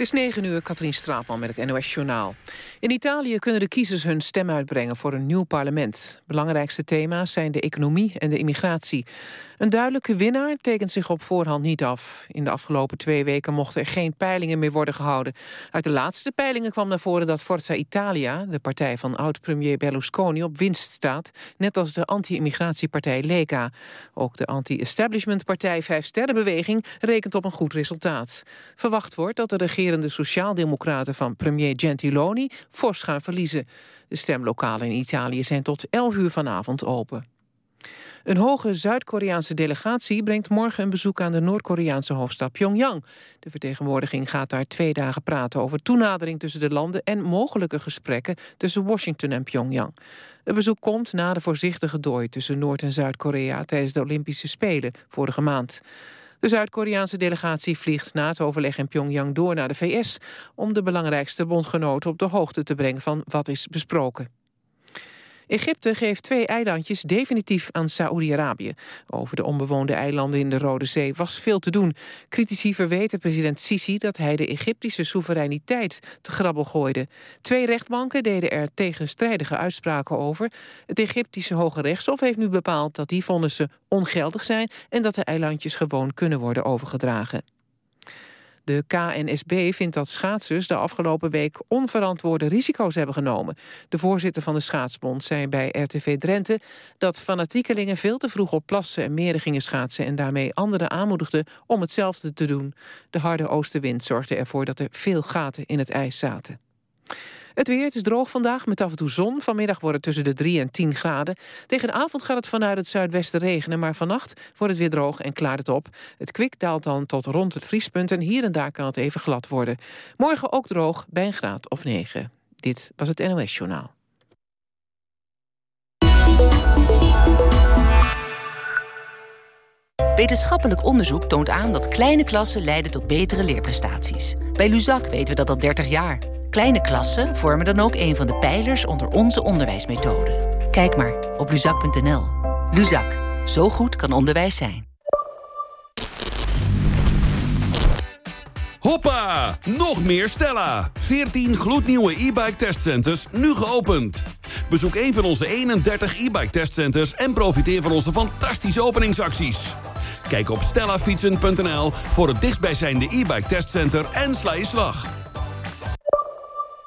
Het is 9 uur, Katrien Straatman met het NOS-journaal. In Italië kunnen de kiezers hun stem uitbrengen voor een nieuw parlement. Belangrijkste thema's zijn de economie en de immigratie. Een duidelijke winnaar tekent zich op voorhand niet af. In de afgelopen twee weken mochten er geen peilingen meer worden gehouden. Uit de laatste peilingen kwam naar voren dat Forza Italia... de partij van oud-premier Berlusconi, op winst staat... net als de anti-immigratiepartij Lega. Ook de anti-establishmentpartij Vijf Sterrenbeweging... rekent op een goed resultaat. Verwacht wordt dat de regerende sociaaldemocraten van premier Gentiloni... fors gaan verliezen. De stemlokalen in Italië zijn tot 11 uur vanavond open. Een hoge Zuid-Koreaanse delegatie brengt morgen een bezoek aan de Noord-Koreaanse hoofdstad Pyongyang. De vertegenwoordiging gaat daar twee dagen praten over toenadering tussen de landen en mogelijke gesprekken tussen Washington en Pyongyang. Het bezoek komt na de voorzichtige dooi tussen Noord- en Zuid-Korea tijdens de Olympische Spelen vorige maand. De Zuid-Koreaanse delegatie vliegt na het overleg in Pyongyang door naar de VS... om de belangrijkste bondgenoten op de hoogte te brengen van wat is besproken. Egypte geeft twee eilandjes definitief aan Saoedi-Arabië. Over de onbewoonde eilanden in de Rode Zee was veel te doen. Critici verweten president Sisi dat hij de Egyptische soevereiniteit te grabbel gooide. Twee rechtbanken deden er tegenstrijdige uitspraken over. Het Egyptische Hoge Rechtshof heeft nu bepaald dat die vonnissen ongeldig zijn... en dat de eilandjes gewoon kunnen worden overgedragen. De KNSB vindt dat schaatsers de afgelopen week onverantwoorde risico's hebben genomen. De voorzitter van de schaatsbond zei bij RTV Drenthe dat fanatiekelingen veel te vroeg op plassen en meren gingen schaatsen en daarmee anderen aanmoedigden om hetzelfde te doen. De harde oostenwind zorgde ervoor dat er veel gaten in het ijs zaten. Het weer, het is droog vandaag met af en toe zon. Vanmiddag wordt het tussen de 3 en 10 graden. Tegen de avond gaat het vanuit het zuidwesten regenen... maar vannacht wordt het weer droog en klaart het op. Het kwik daalt dan tot rond het vriespunt... en hier en daar kan het even glad worden. Morgen ook droog bij een graad of 9. Dit was het NOS Journaal. Wetenschappelijk onderzoek toont aan dat kleine klassen leiden tot betere leerprestaties. Bij Luzak weten we dat al 30 jaar... Kleine klassen vormen dan ook een van de pijlers onder onze onderwijsmethode. Kijk maar op luzak.nl. Luzak, zo goed kan onderwijs zijn. Hoppa! Nog meer Stella. 14 gloednieuwe e-bike testcenters, nu geopend. Bezoek een van onze 31 e-bike testcenters... en profiteer van onze fantastische openingsacties. Kijk op stellafietsen.nl voor het dichtstbijzijnde e-bike testcenter en sla je slag.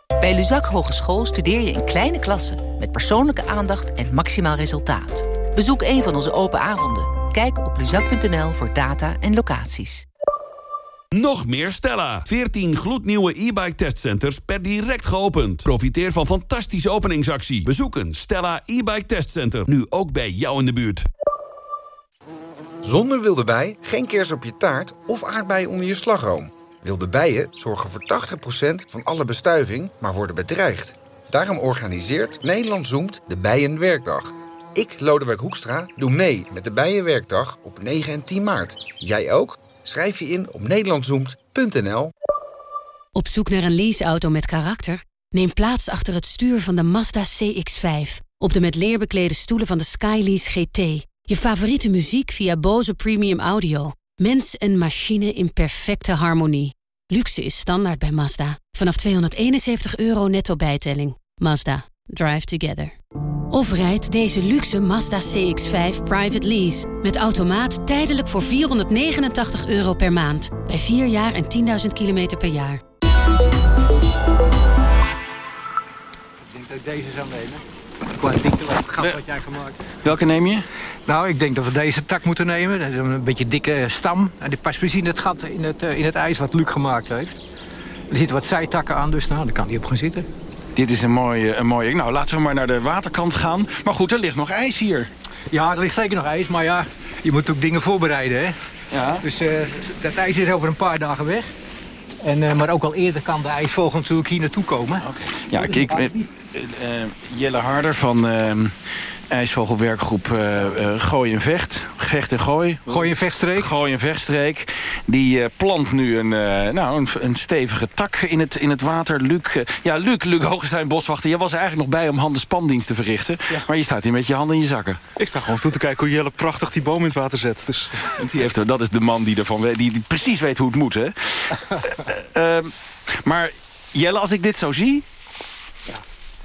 Bij Luzak Hogeschool studeer je in kleine klassen... met persoonlijke aandacht en maximaal resultaat. Bezoek een van onze open avonden. Kijk op luzak.nl voor data en locaties. Nog meer Stella. 14 gloednieuwe e-bike testcenters per direct geopend. Profiteer van fantastische openingsactie. Bezoek een Stella e-bike testcenter. Nu ook bij jou in de buurt. Zonder wilde bij, geen kers op je taart of aardbeien onder je slagroom. Wilde bijen zorgen voor 80% van alle bestuiving, maar worden bedreigd. Daarom organiseert Nederland Zoomt de Bijenwerkdag. Ik, Lodewijk Hoekstra, doe mee met de Bijenwerkdag op 9 en 10 maart. Jij ook? Schrijf je in op nederlandzoemt.nl. Op zoek naar een leaseauto met karakter? Neem plaats achter het stuur van de Mazda CX-5. Op de met leer beklede stoelen van de Skylease GT. Je favoriete muziek via Bose Premium Audio. Mens en machine in perfecte harmonie. Luxe is standaard bij Mazda. Vanaf 271 euro netto bijtelling. Mazda. Drive together. Of rijd deze luxe Mazda CX-5 private lease. Met automaat tijdelijk voor 489 euro per maand. Bij 4 jaar en 10.000 kilometer per jaar. Ik denk dat ik deze zou nemen. Gewoon dikke gat wat jij gemaakt Welke neem je? Nou, ik denk dat we deze tak moeten nemen. Dat is een beetje dikke stam. En die past precies in het gat in het, in het ijs wat Luc gemaakt heeft. Er zitten wat zijtakken aan, dus nou, daar kan hij op gaan zitten. Dit is een mooie, een mooie... Nou, laten we maar naar de waterkant gaan. Maar goed, er ligt nog ijs hier. Ja, er ligt zeker nog ijs, maar ja, je moet ook dingen voorbereiden, hè. Ja. Dus uh, dat ijs is over een paar dagen weg. En, uh, maar ook al eerder kan de ijsvogel natuurlijk hier naartoe komen. Oké. Ja, kijk, Jelle Harder van ehm, ijsvogelwerkgroep uh, uh, Gooi en Vecht. Vecht en Gooi. Gooi en Vechtstreek. Gooi en Vechtstreek. Die uh, plant nu een, nou, een, een, stevige tak in het, in het water. Luc, ja, Luc, Luc Hoogestein, boswachter. Jij was er eigenlijk nog bij om handen spandienst te verrichten. Ja. Maar je staat hier met je handen in je zakken. Ik sta gewoon toe te kijken hoe Jelle prachtig die boom in het water zet. Dus. Die heeft, dat is de man die, ervan weet, die, die precies weet hoe het moet, hè? Maar Jelle, als ik dit zo zie...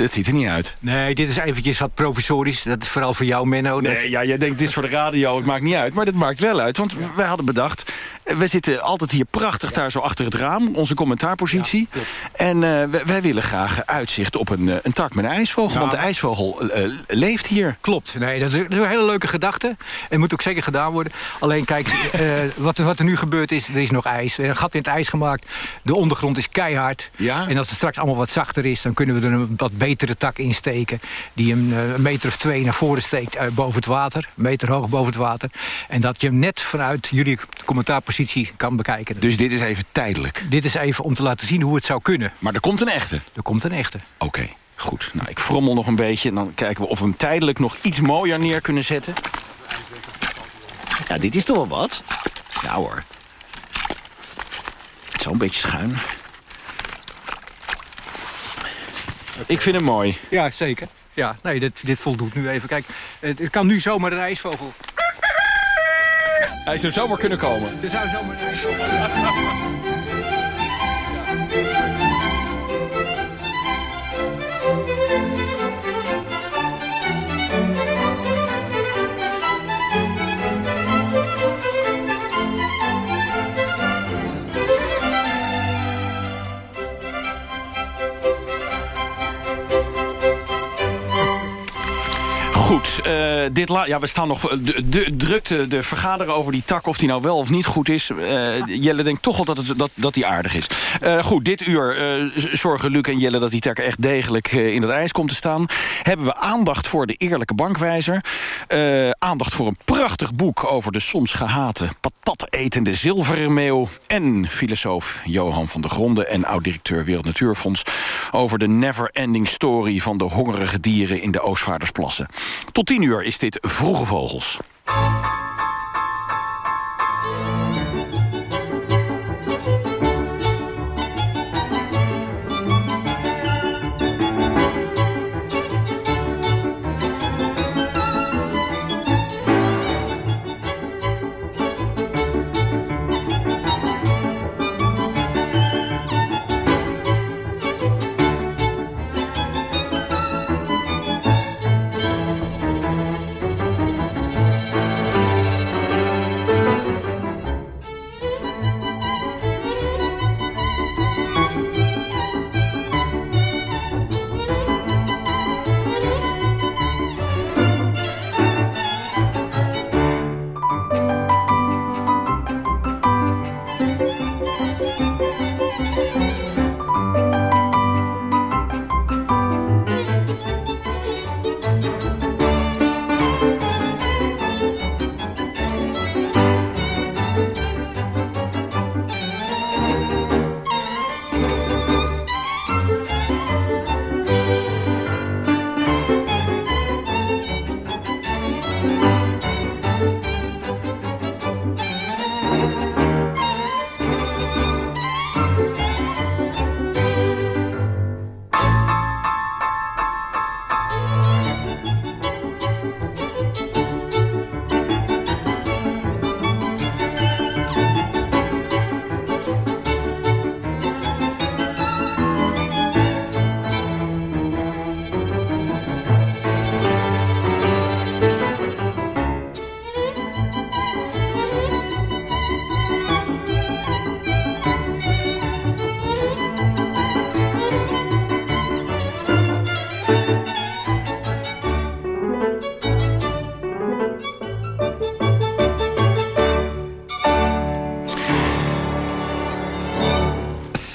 Het ziet er niet uit. Nee, dit is eventjes wat provisorisch. Dat is vooral voor jou, Menno. Nee, ja, jij denkt dit is voor de radio, het maakt niet uit. Maar dit maakt wel uit, want wij hadden bedacht... we zitten altijd hier prachtig daar zo achter het raam, onze commentaarpositie. en uh, wij, willen graag uitzicht op een, uh, een tak met een ijsvogel. Want de ijsvogel uh, leeft hier. Klopt, nee, dat is, een hele leuke gedachte. En moet ook zeker gedaan worden. Alleen kijk, wat, wat, er nu gebeurt is, er is nog ijs. Er is een gat in het ijs gemaakt. De ondergrond is keihard. Ja? En als het straks allemaal wat zachter is, dan kunnen we er een wat betere tak insteken... die een, een meter of twee naar voren steekt boven het water. Een meter hoog boven het water. En dat je hem net vanuit jullie commentaarpositie kan bekijken. Dus dit is even tijdelijk? Dit is even om te laten zien hoe het zou kunnen. Maar er komt een echte? Er komt een echte. Oké. Okay. Goed, nou, ik frommel nog een beetje en dan kijken we of we hem tijdelijk nog iets mooier neer kunnen zetten. Ja, dit is toch wel wat? Ja hoor. Het is wel een beetje schuin. Ik vind hem mooi. Ja, zeker. Ja, nee, dit, dit voldoet nu even. Kijk, het kan nu zomaar een ijsvogel. Hij zou zomaar kunnen komen. Zou zomaar Goed, uh, dit ja, we staan nog de, drukte de vergaderen over die tak... of die nou wel of niet goed is. Uh, Jelle denkt toch wel dat, het, dat, dat die aardig is. Goed, dit uur zorgen Luc en Jelle dat die tak echt degelijk in het ijs komt te staan. Hebben we aandacht voor de eerlijke bankwijzer. aandacht voor een prachtig boek over de soms gehate... patatetende zilvermeeuw. En filosoof Johan van der Gronde en oud-directeur Wereld Natuurfonds... over de never-ending story van de hongerige dieren in de Oostvaardersplassen. Tot 10 uur is dit Vroege Vogels.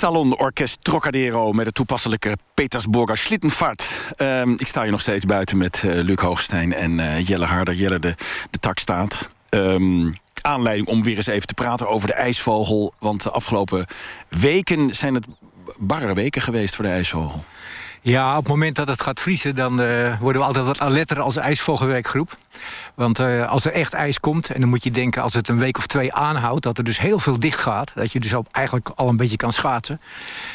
Salonorkest Trocadero met het toepasselijke Petersburger Schlittenvaart. Uh, ik sta hier nog steeds buiten met uh, Luc Hoogstein en uh, Jelle Harder. Jelle de, de tak staat. Um, aanleiding om weer eens even te praten over de ijsvogel. Want de afgelopen weken zijn het barre weken geweest voor de ijsvogel. Ja, op het moment dat het gaat vriezen... dan uh, worden we altijd wat alerter als ijsvogelwerkgroep. Want uh, als er echt ijs komt, en dan moet je denken... als het een week of twee aanhoudt, dat er dus heel veel dicht gaat... dat je dus ook eigenlijk al een beetje kan schaatsen...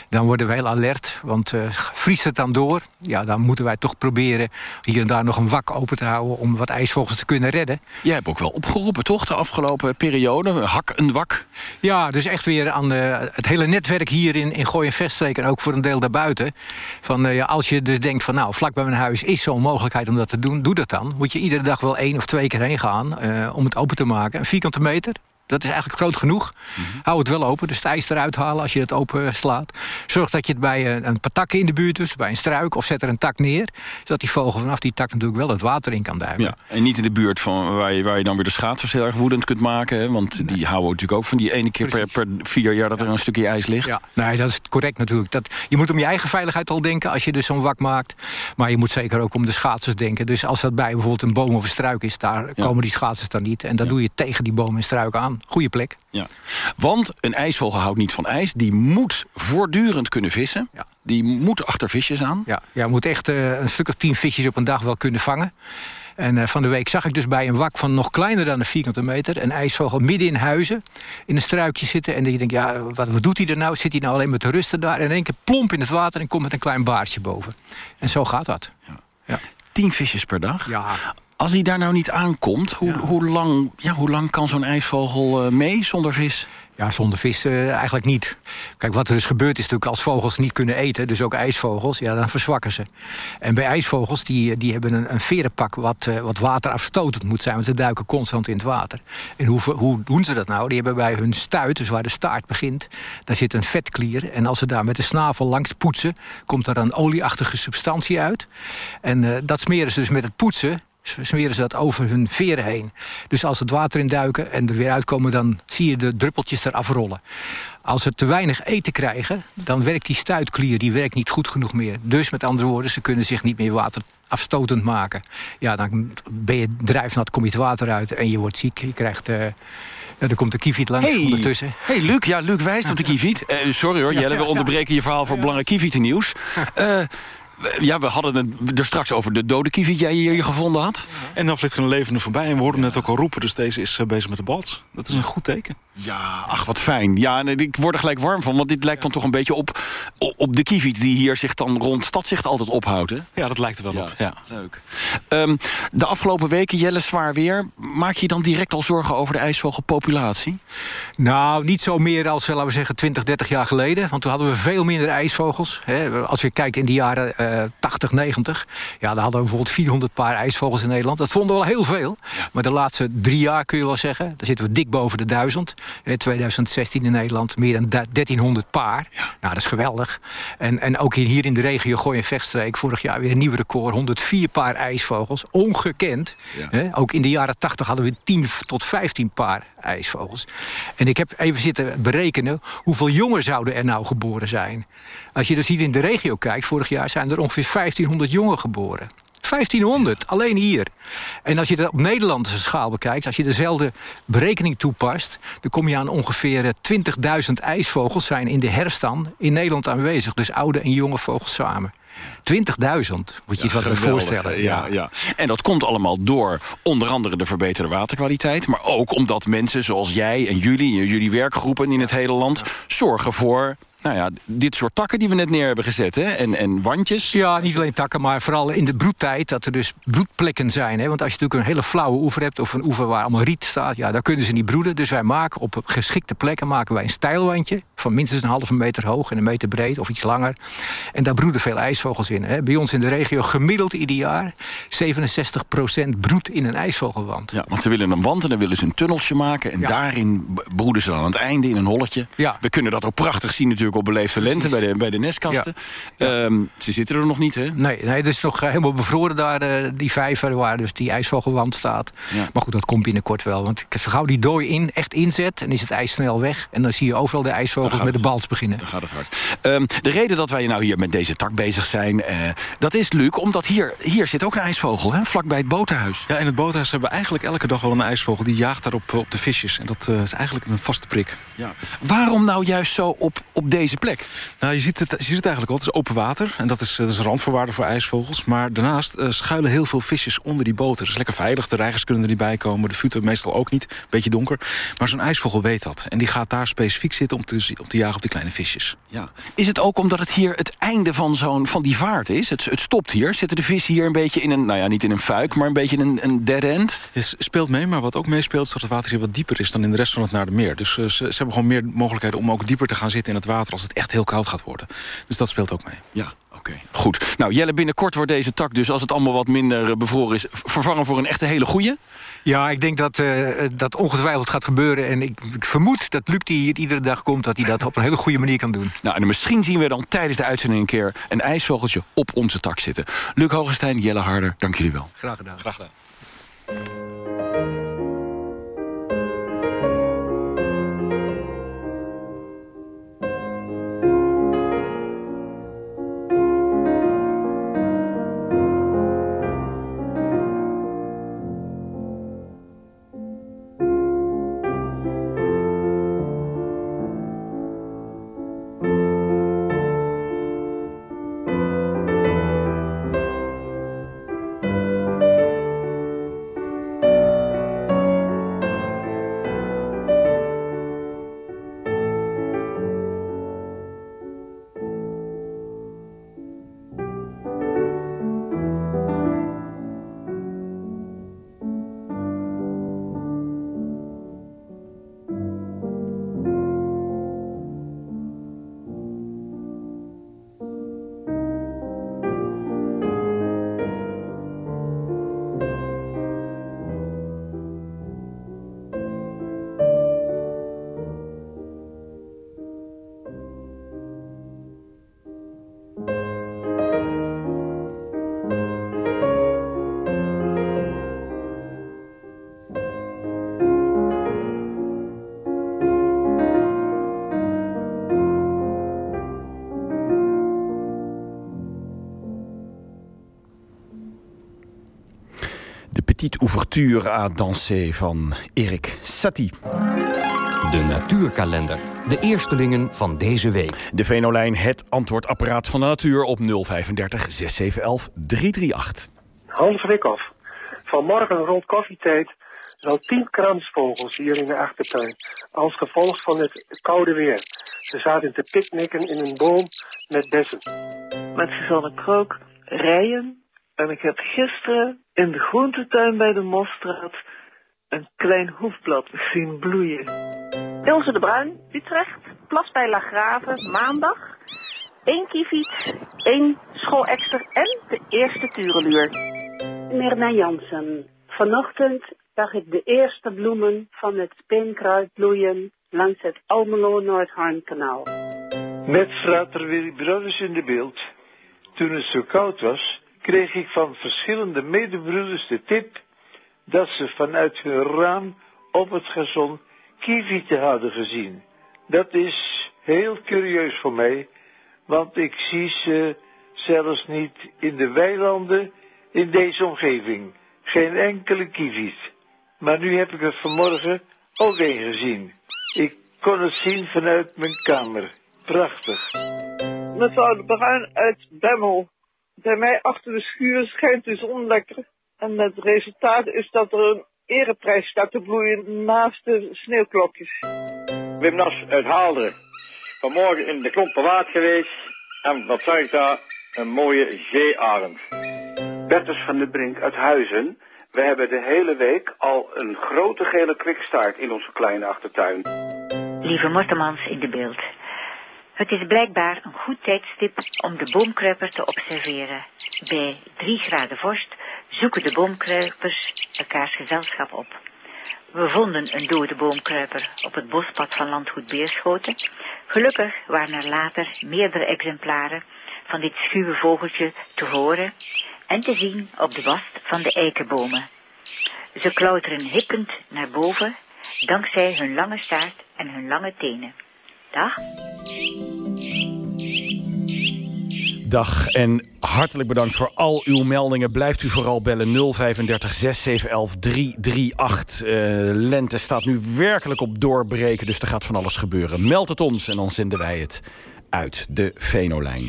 dan worden we heel alert, want uh, vriest het dan door... ja, dan moeten wij toch proberen hier en daar nog een wak open te houden... om wat ijsvogels te kunnen redden. Jij hebt ook wel opgeroepen, toch, de afgelopen periode? Hak een wak? Ja, dus echt weer aan de, het hele netwerk hier in, in Gooi en Veststreek... en ook voor een deel daarbuiten. Van, uh, ja, als je dus denkt van, nou, vlak bij mijn huis is zo'n mogelijkheid om dat te doen... doe dat dan. Moet je iedere dag wel één of twee keer heen gaan uh, om het open te maken. Een vierkante meter, dat is eigenlijk groot genoeg. Mm -hmm. Hou het wel open, de ijs eruit halen als je het open slaat. Zorg dat je het bij een, een paar takken in de buurt doet, bij een struik... of zet er een tak neer, zodat die vogel vanaf die tak natuurlijk wel het water in kan duiken. Ja, en niet in de buurt van waar je, waar je dan weer de schaatsers heel erg woedend kunt maken. Hè? Want nee. die houden natuurlijk ook van die ene keer per, per, vier jaar dat er een stukje ijs ligt. Ja, nee, dat is correct natuurlijk. Dat, je moet om je eigen veiligheid al denken als je dus zo'n wak maakt. Maar je moet zeker ook om de schaatsers denken. Dus als dat bij bijvoorbeeld een boom of een struik is... daar ja. komen die schaatsers dan niet. En dat doe je tegen die boom en struik aan. Goeie plek. Ja. Want een ijsvogel houdt niet van ijs. Die moet voortdurend kunnen vissen. Ja. Die moet achter visjes aan. Ja, ja moet echt uh, een stuk of tien visjes op een dag wel kunnen vangen. En uh, van de week zag ik dus bij een wak van nog kleiner dan een vierkante meter... een ijsvogel midden in huizen in een struikje zitten. En je denkt, ja, wat, wat doet hij er nou? Zit hij nou alleen maar te rusten daar? En in één keer plomp in het water en komt met een klein baardje boven. En zo gaat dat. Ja. Ja. Tien visjes per dag? Ja. Als hij daar nou niet aankomt, hoe, ja. hoe, lang, ja, hoe lang kan zo'n ijsvogel uh, mee zonder vis? Ja, zonder vis uh, eigenlijk niet. Kijk, wat er dus gebeurt is natuurlijk als vogels niet kunnen eten... dus ook ijsvogels, ja, dan verzwakken ze. En bij ijsvogels, die, die hebben een, een verenpak... Wat, uh, wat waterafstotend moet zijn, want ze duiken constant in het water. En hoe, hoe doen ze dat nou? Die hebben bij hun stuit, dus waar de staart begint... daar zit een vetklier. En als ze daar met de snavel langs poetsen... komt er een olieachtige substantie uit. En uh, dat smeren ze dus met het poetsen smeren ze dat over hun veren heen. Dus als het water in duiken en er weer uitkomen... dan zie je de druppeltjes eraf rollen. Als ze te weinig eten krijgen, dan werkt die stuitklier die werkt niet goed genoeg meer. Dus met andere woorden, ze kunnen zich niet meer waterafstotend maken. Ja, dan ben je drijfnat, kom je het water uit en je wordt ziek. Je krijgt... Uh, ja, er komt de kieviet langs hey. ondertussen. hey, Luc. Ja, Luc wijst op de kieviet. Uh, sorry hoor, Jelle, we onderbreken je verhaal voor belangrijk kievietennieuws. Uh, ja, we hadden het er straks over de dode kievit die jij hier gevonden had. En dan vliegt er een levende voorbij. En we hoorden net ook al roepen, dus deze is bezig met de bals. Dat is een goed teken. Ja, ach, wat fijn. Ja, nee, ik word er gelijk warm van. Want dit lijkt dan toch een beetje op, op de kievit... die hier zich dan rond stadzicht altijd ophoudt. Hè? Ja, dat lijkt er wel ja, op. Ja. Leuk. Um, de afgelopen weken, Jelle, zwaar weer. Maak je dan direct al zorgen over de ijsvogelpopulatie? Nou, niet zo meer als, laten we zeggen, 20, 30 jaar geleden. Want toen hadden we veel minder ijsvogels. Hè. Als je kijkt in die jaren uh, 80, 90... ja, dan hadden we bijvoorbeeld 400 paar ijsvogels in Nederland. Dat vonden we wel heel veel. Maar de laatste drie jaar kun je wel zeggen... daar zitten we dik boven de duizend. In 2016 in Nederland meer dan 1300 paar. Ja. Nou, dat is geweldig. En, en ook hier in de regio Gooi en Vechtstreek... vorig jaar weer een nieuw record. 104 paar ijsvogels. Ongekend. Ja. Ook in de jaren 80 hadden we 10 tot 15 paar ijsvogels. En ik heb even zitten berekenen... hoeveel jongen zouden er nou geboren zijn. Als je dus hier in de regio kijkt... vorig jaar zijn er ongeveer 1500 jongen geboren. 1500, alleen hier. En als je dat op Nederlandse schaal bekijkt... als je dezelfde berekening toepast... dan kom je aan ongeveer 20.000 ijsvogels zijn in de herfst dan... in Nederland aanwezig. Dus oude en jonge vogels samen. 20.000, moet je je ja, wat voorstellen. Ja, ja. En dat komt allemaal door onder andere de verbeterde waterkwaliteit... maar ook omdat mensen zoals jij en jullie... en jullie werkgroepen in het hele land... zorgen voor nou ja, dit soort takken die we net neer hebben gezet. Hè? En, en wandjes. Ja, niet alleen takken, maar vooral in de broedtijd... dat er dus broedplekken zijn. Hè? Want als je natuurlijk een hele flauwe oever hebt... of een oever waar allemaal riet staat... ja, daar kunnen ze niet broeden. Dus wij maken op geschikte plekken maken wij een stijlwandje... van minstens een halve meter hoog en een meter breed of iets langer. En daar broeden veel ijsvogels in. Hè? Bij ons in de regio gemiddeld ieder jaar... 67% broed in een ijsvogelwand. Ja, want ze willen een wand en dan willen ze een tunneltje maken... en ja. daarin broeden ze dan aan het einde in een holletje. Ja. We kunnen dat ook prachtig zien natuurlijk op beleefde lente bij de, bij de nestkasten. Ja. Ja. Um, ze zitten er nog niet, hè? Nee, nee het is nog helemaal bevroren daar, uh, die vijver... waar dus die ijsvogelwand staat. Ja. Maar goed, dat komt binnenkort wel. Want zo gauw die dooi in, echt inzet... en is het ijs snel weg. En dan zie je overal de ijsvogels met de bals beginnen. Dan gaat het hard. Um, de reden dat wij nou hier met deze tak bezig zijn... Uh, dat is, Luc, omdat hier, hier zit ook een ijsvogel, hè? vlakbij het botenhuis. Ja, in het botenhuis hebben we eigenlijk elke dag wel een ijsvogel... die jaagt daar op, op de visjes. En dat uh, is eigenlijk een vaste prik. Ja. Waarom nou juist zo op, op deze deze plek? Nou, je ziet het, je ziet het eigenlijk al. Het is open water. En dat is, dat is een randvoorwaarde voor ijsvogels. Maar daarnaast uh, schuilen heel veel visjes onder die boten. Dat is lekker veilig. De reigers kunnen er niet bij komen. De futen meestal ook niet. Beetje donker. Maar zo'n ijsvogel weet dat. En die gaat daar specifiek zitten om te, om te jagen op die kleine visjes. Ja. Is het ook omdat het hier het einde van, zo'n van die vaart is? Het, het stopt hier. Zitten de vissen hier een beetje in een, nou ja, niet in een fuik... maar een beetje in een, een dead end? Het speelt mee, maar wat ook meespeelt... is dat het water hier wat dieper is dan in de rest van het Naardermeer. Dus uh, ze, ze hebben gewoon meer mogelijkheden om ook dieper te gaan zitten in het water... als het echt heel koud gaat worden. Dus dat speelt ook mee. Ja, oké. Goed. Nou, Jelle, binnenkort wordt deze tak dus, als het allemaal wat minder bevroren is... vervangen voor een echte hele goeie? Ja, ik denk dat uh, dat ongetwijfeld gaat gebeuren. En ik, ik, vermoed dat Luc, die hier iedere dag komt... dat hij dat op een hele goede manier kan doen. Nou, en misschien zien we dan tijdens de uitzending een keer... een ijsvogeltje op onze tak zitten. Luc Hogestein, Jelle Harder, dank jullie wel. Graag gedaan. Graag gedaan. Petite ouverture à danser van Erik Satie. De natuurkalender. De eerstelingen van deze week. De Venolijn, het antwoordapparaat van de natuur op 035 6711 338. Hans Rikhoff. Vanmorgen rond koffietijd zal tien kransvogels hier in de achtertuin. Als gevolg van het koude weer. Ze zaten te picknicken in een boom met bessen. Met Suzanne Krook rijden. En ik heb gisteren in de groentetuin bij de Mosstraat een klein hoefblad zien bloeien. Ilse de Bruin, Utrecht, Plas bij Lagrave, maandag. één kieviet, één schoolexter en de eerste tureluur. Mirna Jansen, vanochtend zag ik de eerste bloemen van het speenkruid bloeien langs het Almelo-Noordharnkanaal. Met frater Willy Brothers in de beeld. Toen het zo koud was, kreeg ik van verschillende medebroeders de tip dat ze vanuit hun raam op het gazon kievieten hadden gezien. Dat is heel curieus voor mij, want ik zie ze zelfs niet in de weilanden in deze omgeving. Geen enkele kieviet. Maar nu heb ik er vanmorgen ook een gezien. Ik kon het zien vanuit mijn kamer. Prachtig. Mevrouw de Bruin uit Bemmel. Bij mij achter de schuur schijnt de zon lekker. En het resultaat is dat er een ereprijs staat te bloeien naast de sneeuwklokjes. Wim Nas uit Haalderen. Vanmorgen in de klompen waard geweest. En wat zag ik daar? Een mooie zeearend. Bertus van de Brink uit Huizen. We hebben de hele week al een grote gele kwikstaart in onze kleine achtertuin. Lieve Mortemans in de beeld. Het is blijkbaar een goed tijdstip om de boomkruiper te observeren. Bij 3 graden vorst zoeken de boomkruipers elkaars gezelschap op. We vonden een dode boomkruiper op het bospad van landgoed Beerschoten. Gelukkig waren er later meerdere exemplaren van dit schuwe vogeltje te horen en te zien op de bast van de eikenbomen. Ze klauteren hippend naar boven, dankzij hun lange staart en hun lange tenen. Dag. Dag en hartelijk bedankt voor al uw meldingen. Blijft u vooral bellen 035 6711 338. Uh, lente staat nu werkelijk op doorbreken, dus er gaat van alles gebeuren. Meld het ons en dan zenden wij het uit, de Venolijn.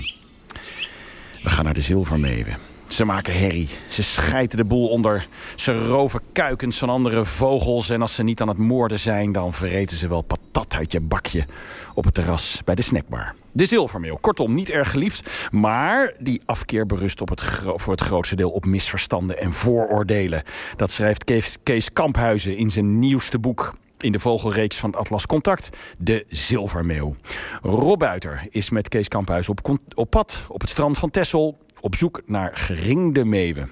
We gaan naar de zilvermeeuwen. Ze maken herrie. Ze schijten de boel onder. Ze roven kuikens van andere vogels. En als ze niet aan het moorden zijn... dan verreten ze wel patat uit je bakje op het terras bij de snackbar. De zilvermeel. Kortom, niet erg geliefd. Maar die afkeer berust op het voor het grootste deel op misverstanden en vooroordelen. Dat schrijft Kees, Kees Kamphuizen in zijn nieuwste boek in de vogelreeks van Atlas Contact, de zilvermeeuw. Rob Buiter is met Kees Kamphuis op, op pad op het strand van Texel op zoek naar geringde meeuwen.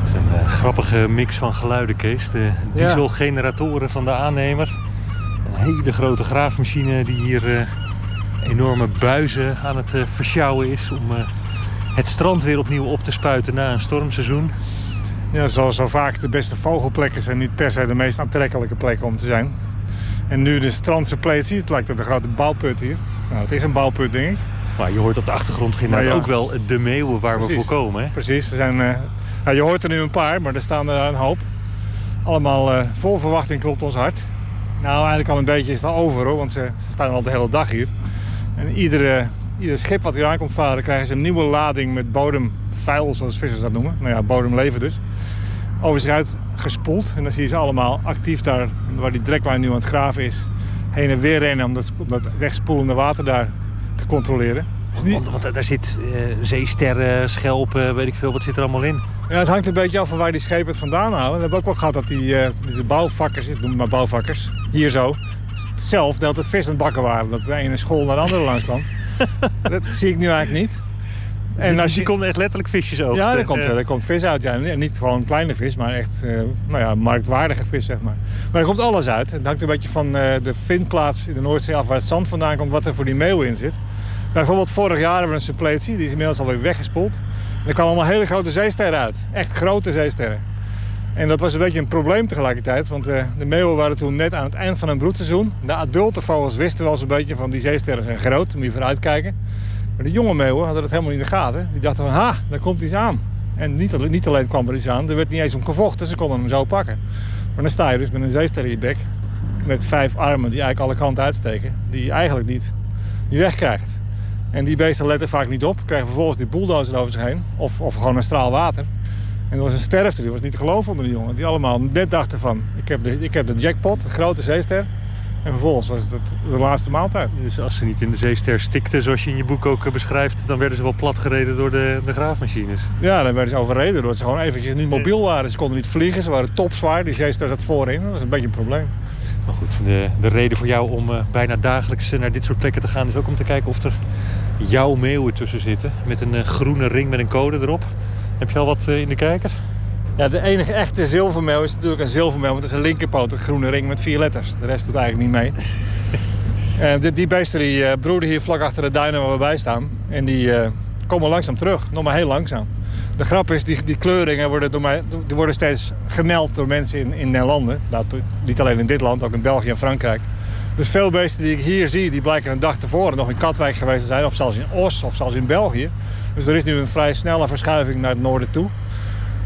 Het is een uh, grappige mix van geluiden, Kees. De dieselgeneratoren van de aannemer. Een hele grote graafmachine die hier uh, enorme buizen aan het uh, versjouwen is... om het strand weer opnieuw op te spuiten na een stormseizoen. Ja, zoals zo vaak, de beste vogelplekken zijn niet per se de meest aantrekkelijke plekken om te zijn. En nu de strandse pleet het lijkt op een grote bouwput hier. Nou, het is een bouwput, denk ik. Maar je hoort op de achtergrond inderdaad ja. ook wel de meeuwen waar Precies. we voor komen. Hè? Precies, er zijn, uh, ja, je hoort er nu een paar, maar er staan er een hoop. Allemaal uh, vol verwachting klopt ons hart. Nou, eigenlijk al een beetje is het al over, hoor, want ze, ze staan al de hele dag hier. En iedere, ieder schip wat hier aankomt varen, krijgen ze een nieuwe lading met bodemvuil, zoals vissers dat noemen. Nou ja, bodemleven dus over zich uit gespoeld. En dan zie je ze allemaal actief daar, waar die dreklijn nu aan het graven is, heen en weer rennen om dat, dat wegspoelende water daar te controleren. Dus niet... want, want, daar zit uh, zeesterren, schelpen, weet ik veel, wat zit er allemaal in? Ja, het hangt een beetje af van waar die schepen het vandaan halen. We hebben ook wel gehad dat die, uh, die bouwvakkers, ik noem het maar bouwvakkers, hier zo, zelf dat het vis aan het bakken waren. Dat de ene school naar de andere langs kwam. dat zie ik nu eigenlijk niet. En als je komt echt letterlijk visjes oogsten. Ja, er komt, er komt vis uit. Ja. Niet gewoon kleine vis, maar echt uh, nou ja, marktwaardige vis, zeg maar. Maar er komt alles uit. Het hangt een beetje van uh, de vindplaats in de Noordzee af waar het zand vandaan komt, wat er voor die meeuw in zit. Bijvoorbeeld vorig jaar hebben we een suppletie, die is inmiddels alweer weggespoeld. En er kwamen allemaal hele grote zeesterren uit. Echt grote zeesterren. En dat was een beetje een probleem tegelijkertijd, want uh, de meeuwen waren toen net aan het eind van hun broedseizoen. De adulte vogels wisten wel eens een beetje van die zeesterren zijn groot, moet je vooruit kijken. Maar de jonge meeuwen hadden het helemaal in de gaten. Die dachten van, ha, daar komt iets aan. En niet, niet alleen kwam er iets aan, er werd niet eens om gevochten. Ze konden hem zo pakken. Maar dan sta je dus met een zeester in je bek. Met vijf armen die eigenlijk alle kanten uitsteken. Die je eigenlijk niet, niet wegkrijgt. En die beesten letten vaak niet op. Krijgen vervolgens die bulldozer over zich heen. Of, of gewoon een straal water. En dat was een sterfte. Die was niet te geloven onder die jongen. Die allemaal net dachten van, ik heb de, ik heb de jackpot, een grote zeester. En vervolgens was het de laatste maaltijd. Dus als ze niet in de zeester stikten, zoals je in je boek ook beschrijft... dan werden ze wel platgereden door de, de graafmachines. Ja, dan werden ze overreden doordat ze gewoon eventjes niet mobiel waren. Ze konden niet vliegen, ze waren topzwaar. Die zeester zat voorin, dat was een beetje een probleem. Maar goed, de, de reden voor jou om uh, bijna dagelijks naar dit soort plekken te gaan... is ook om te kijken of er jouw meeuwen tussen zitten. Met een uh, groene ring met een code erop. Heb je al wat uh, in de kijker? Ja, de enige echte zilvermeeuw is natuurlijk een zilvermeeuw. Want het is een linkerpoot, een groene ring met vier letters. De rest doet eigenlijk niet mee. en die, die beesten die uh, broeden hier vlak achter de duinen waar we bij staan. En die uh, komen langzaam terug. Nog maar heel langzaam. De grap is, die, die kleuringen worden, door mij, die worden steeds gemeld door mensen in, in landen. Nou, niet alleen in dit land, ook in België en Frankrijk. Dus veel beesten die ik hier zie, die blijken een dag tevoren nog in Katwijk geweest te zijn. Of zelfs in Os, of zelfs in België. Dus er is nu een vrij snelle verschuiving naar het noorden toe.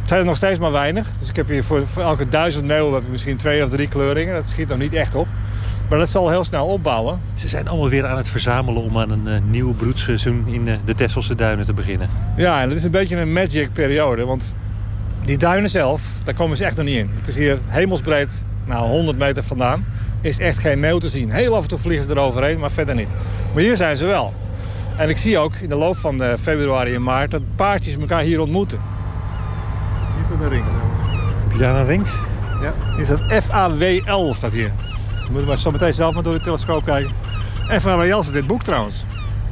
Het zijn er nog steeds maar weinig. Dus ik heb hier voor, voor elke duizend meeuwen heb ik misschien twee of drie kleuringen. Dat schiet nog niet echt op. Maar dat zal heel snel opbouwen. Ze zijn allemaal weer aan het verzamelen om aan een uh, nieuw broedseizoen in uh, de Tesselse duinen te beginnen. Ja, en dat is een beetje een magic periode. Want die duinen zelf, daar komen ze echt nog niet in. Het is hier hemelsbreed, nou 100 meter vandaan, is echt geen meeuw te zien. Heel af en toe vliegen ze eroverheen, maar verder niet. Maar hier zijn ze wel. En ik zie ook in de loop van de februari en maart dat paardjes elkaar hier ontmoeten. Staat een ring. Heb je daar een ring? Ja, hier staat FAWL staat hier. Je moet maar zo meteen zelf maar door de telescoop kijken. FAWL staat in dit boek trouwens.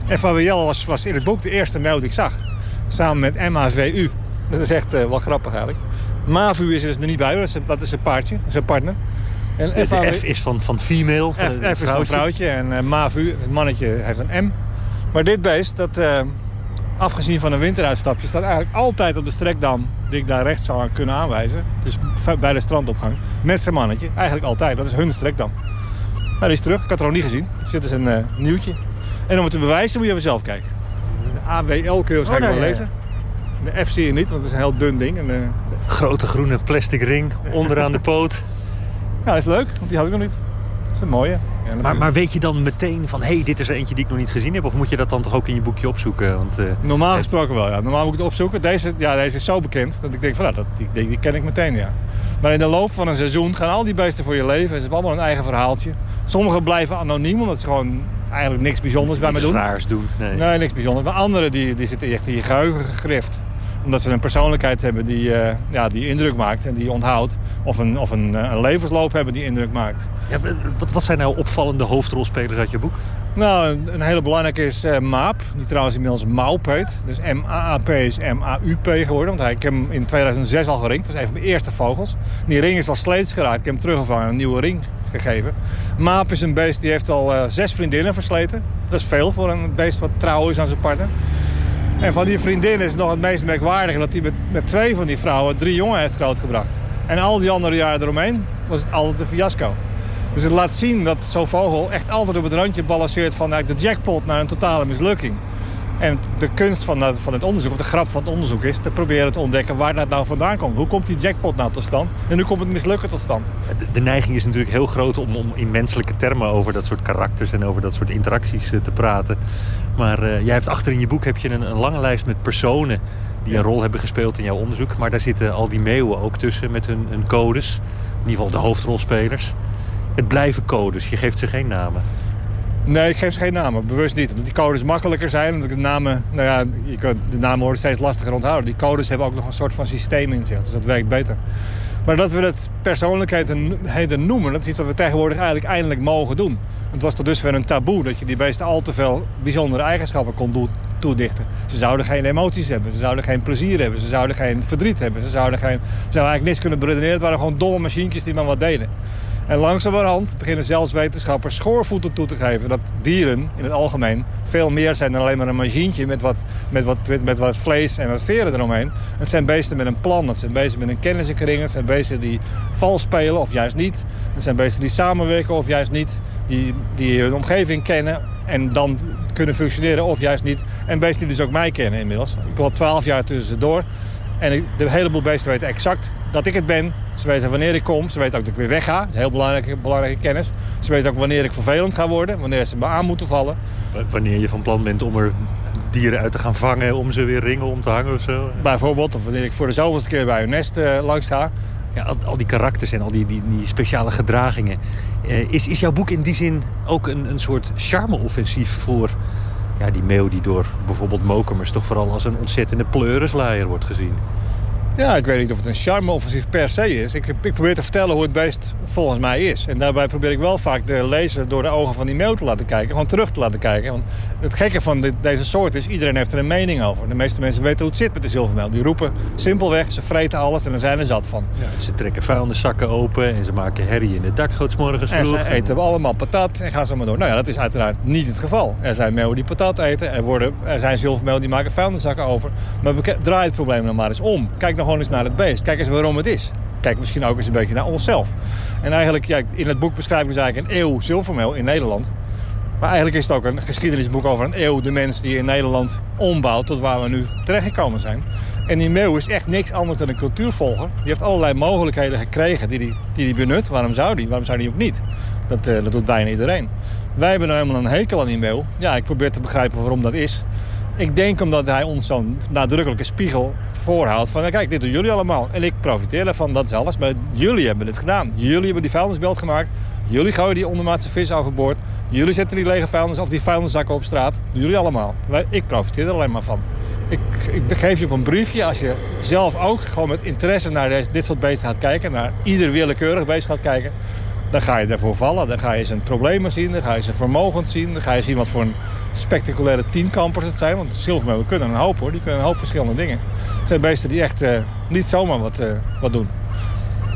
FAWL was, was in het boek de eerste meeuw die ik zag. Samen met MAVU. Dat is echt uh, wel grappig eigenlijk. MAVU is er dus er niet bij, dat is, dat is een paardje, dat is een partner. En de, FAW... F is van, van female, van F, F is van vrouwtje en uh, MAVU, het mannetje, heeft een M. Maar dit beest, dat, uh, afgezien van een winteruitstapje, staat eigenlijk altijd op de strekdam die ik daar rechts zou aan kunnen aanwijzen. Dus bij de strandopgang. Met zijn mannetje. Eigenlijk altijd. Dat is hun strekdam. Nou, die is terug. Ik had het nog niet gezien. Dus dit is een uh, nieuwtje. En om het te bewijzen moet je even zelf kijken. De AWL kun je waarschijnlijk oh, nee, wel lezen. De F zie je niet, want het is een heel dun ding. En, uh... Grote groene plastic ring onderaan de poot. Ja, dat is leuk, want die had ik nog niet. Dat is een mooie. Ja, maar, maar, weet je dan meteen van, hé, hey, dit is er eentje die ik nog niet gezien heb? Of moet je dat dan toch ook in je boekje opzoeken? Want, uh, Normaal gesproken wel, ja. Normaal moet ik het opzoeken. Deze, ja, deze is zo bekend dat ik denk van, nou, dat, die, die ken ik meteen, ja. Maar in de loop van een seizoen gaan al die beesten voor je leven. Ze hebben allemaal een eigen verhaaltje. Sommigen blijven anoniem, omdat ze gewoon eigenlijk niks bijzonders bij me doen. raars doen, nee. Nee, niks bijzonders. Maar anderen die, die zitten echt in je geheugen gegrift omdat ze een persoonlijkheid hebben die, uh, ja, die indruk maakt en die onthoudt. Of een, of een, een levensloop hebben die indruk maakt. Ja, wat, wat zijn nou opvallende hoofdrolspelers uit je boek? Nou, een, een hele belangrijke is uh, Maap. Die trouwens inmiddels Maup heet. Dus M-A-A-P is M-A-U-P geworden. Want hij, ik heb hem in 2006 al geringd. Dat is een van mijn eerste vogels. Die ring is al sleets geraakt. Ik heb hem teruggevangen en een nieuwe ring gegeven. Maap is een beest die heeft al zes vriendinnen versleten. Dat is veel voor een beest wat trouw is aan zijn partner. En van die vriendin is het nog het meest merkwaardige... dat hij met, met twee van die vrouwen drie jongen heeft grootgebracht. En al die andere jaren eromheen was het altijd een fiasco. Dus het laat zien dat zo'n vogel echt altijd op het randje balanceert... van de jackpot naar een totale mislukking. En de kunst van, dat, van het onderzoek, of de grap van het onderzoek is... te proberen te ontdekken waar dat nou vandaan komt. Hoe komt die jackpot nou tot stand? En hoe komt het mislukken tot stand? De, de neiging is natuurlijk heel groot om, om, in menselijke termen... over dat soort karakters en over dat soort interacties uh, te praten. Maar uh, jij hebt achter in je boek heb je een, een lange lijst met personen... die een rol hebben gespeeld in jouw onderzoek. Maar daar zitten al die meeuwen ook tussen met hun, hun codes. In ieder geval de hoofdrolspelers. Het blijven codes, je geeft ze geen namen. Nee, ik geef ze geen namen, bewust niet. Omdat die codes makkelijker zijn. Omdat de namen, nou ja, je kunt, de namen worden steeds lastiger onthouden. Die codes hebben ook nog een soort van systeem in zich. Dus dat werkt beter. Maar dat we het persoonlijkheden noemen, dat is iets wat we tegenwoordig eigenlijk eindelijk mogen doen. Het was tot dusver een taboe dat je die beesten al te veel bijzondere eigenschappen kon toedichten. Ze zouden geen emoties hebben, ze zouden geen plezier hebben, ze zouden geen verdriet hebben. Ze zouden, geen, ze zouden eigenlijk niks kunnen beredeneren. Het waren gewoon domme machientjes die maar wat deden. En langzamerhand beginnen zelfs wetenschappers schoorvoeten toe te geven... dat dieren in het algemeen veel meer zijn dan alleen maar een machientje... met wat, met wat, met wat vlees en wat veren eromheen. Het zijn beesten met een plan, het zijn beesten met een kennisenkring... het zijn beesten die vals spelen of juist niet. Het zijn beesten die samenwerken of juist niet. Die, die hun omgeving kennen en dan kunnen functioneren of juist niet. En beesten die dus ook mij kennen inmiddels. Ik loop twaalf jaar tussen ze door... En de heleboel beesten weten exact dat ik het ben. Ze weten wanneer ik kom. Ze weten ook dat ik weer wegga. Dat is heel belangrijke, belangrijke kennis. Ze weten ook wanneer ik vervelend ga worden. Wanneer ze me aan moeten vallen. Wanneer je van plan bent om er dieren uit te gaan vangen... om ze weer ringen om te hangen of zo? Bijvoorbeeld. Of wanneer ik voor de zoveelste keer bij hun nest uh, langs ga. Ja, al, al, die karakters en al die, die, die speciale gedragingen. Uh, is, is jouw boek in die zin ook een, een soort charme-offensief voor ja, die meeuw die door bijvoorbeeld mokumers toch vooral als een ontzettende pleurenslaaier wordt gezien. Ja, ik weet niet of het een charme-offensief per se is. Ik, ik, probeer te vertellen hoe het beest volgens mij is. En daarbij probeer ik wel vaak de lezer door de ogen van die meeuw te laten kijken. Gewoon terug te laten kijken. Want het gekke van dit, deze soort is, iedereen heeft er een mening over. De meeste mensen weten hoe het zit met de zilvermeel. Die roepen simpelweg, ze vreten alles en dan zijn er zat van. Ja, ze trekken vuilniszakken open en ze maken herrie in het dak morgens vroeg. En ze eten allemaal patat en gaan zo maar door. Nou ja, dat is uiteraard niet het geval. Er zijn meeuwen die patat eten. Er, worden, er zijn zilvermeel die maken vuilniszakken over. Maar draai het probleem dan maar eens om. Kijk nou gewoon eens naar het beest. Kijk eens waarom het is. Kijk misschien ook eens een beetje naar onszelf. En eigenlijk, ja, in het boek beschrijf ik dus eigenlijk een eeuw zilvermeel in Nederland. Maar eigenlijk is het ook een geschiedenisboek over een eeuw de mens die in Nederland ombouwt tot waar we nu terechtgekomen zijn. En die meeuw is echt niks anders dan een cultuurvolger. Die heeft allerlei mogelijkheden gekregen die hij die, die, die benut. Waarom zou die? Waarom zou die ook niet? Dat, uh, dat doet bijna iedereen. Wij hebben nou helemaal een hekel aan die meeuw. Ja, ik probeer te begrijpen waarom dat is. Ik denk omdat hij ons zo'n nadrukkelijke spiegel voorhoudt van... kijk, dit doen jullie allemaal en ik profiteer ervan, dat alles. Maar jullie hebben het gedaan. Jullie hebben die vuilnisbelt gemaakt. Jullie gooien die ondermaatse vis overboord. Jullie zetten die lege vuilnis of die vuilniszakken op straat. Jullie allemaal. Ik profiteer er alleen maar van. Ik, ik begeef je op een briefje als je zelf ook gewoon met interesse naar dit soort beesten gaat kijken. Naar ieder willekeurig beest gaat kijken. Dan ga je ervoor vallen. Dan ga je zijn problemen zien. Dan ga je zijn vermogens zien. Dan ga je zien wat voor een spectaculaire tienkampers het zijn. Want zilvermeeuwen kunnen een hoop hoor. Die kunnen een hoop verschillende dingen. Het zijn beesten die echt uh, niet zomaar wat, uh, wat doen.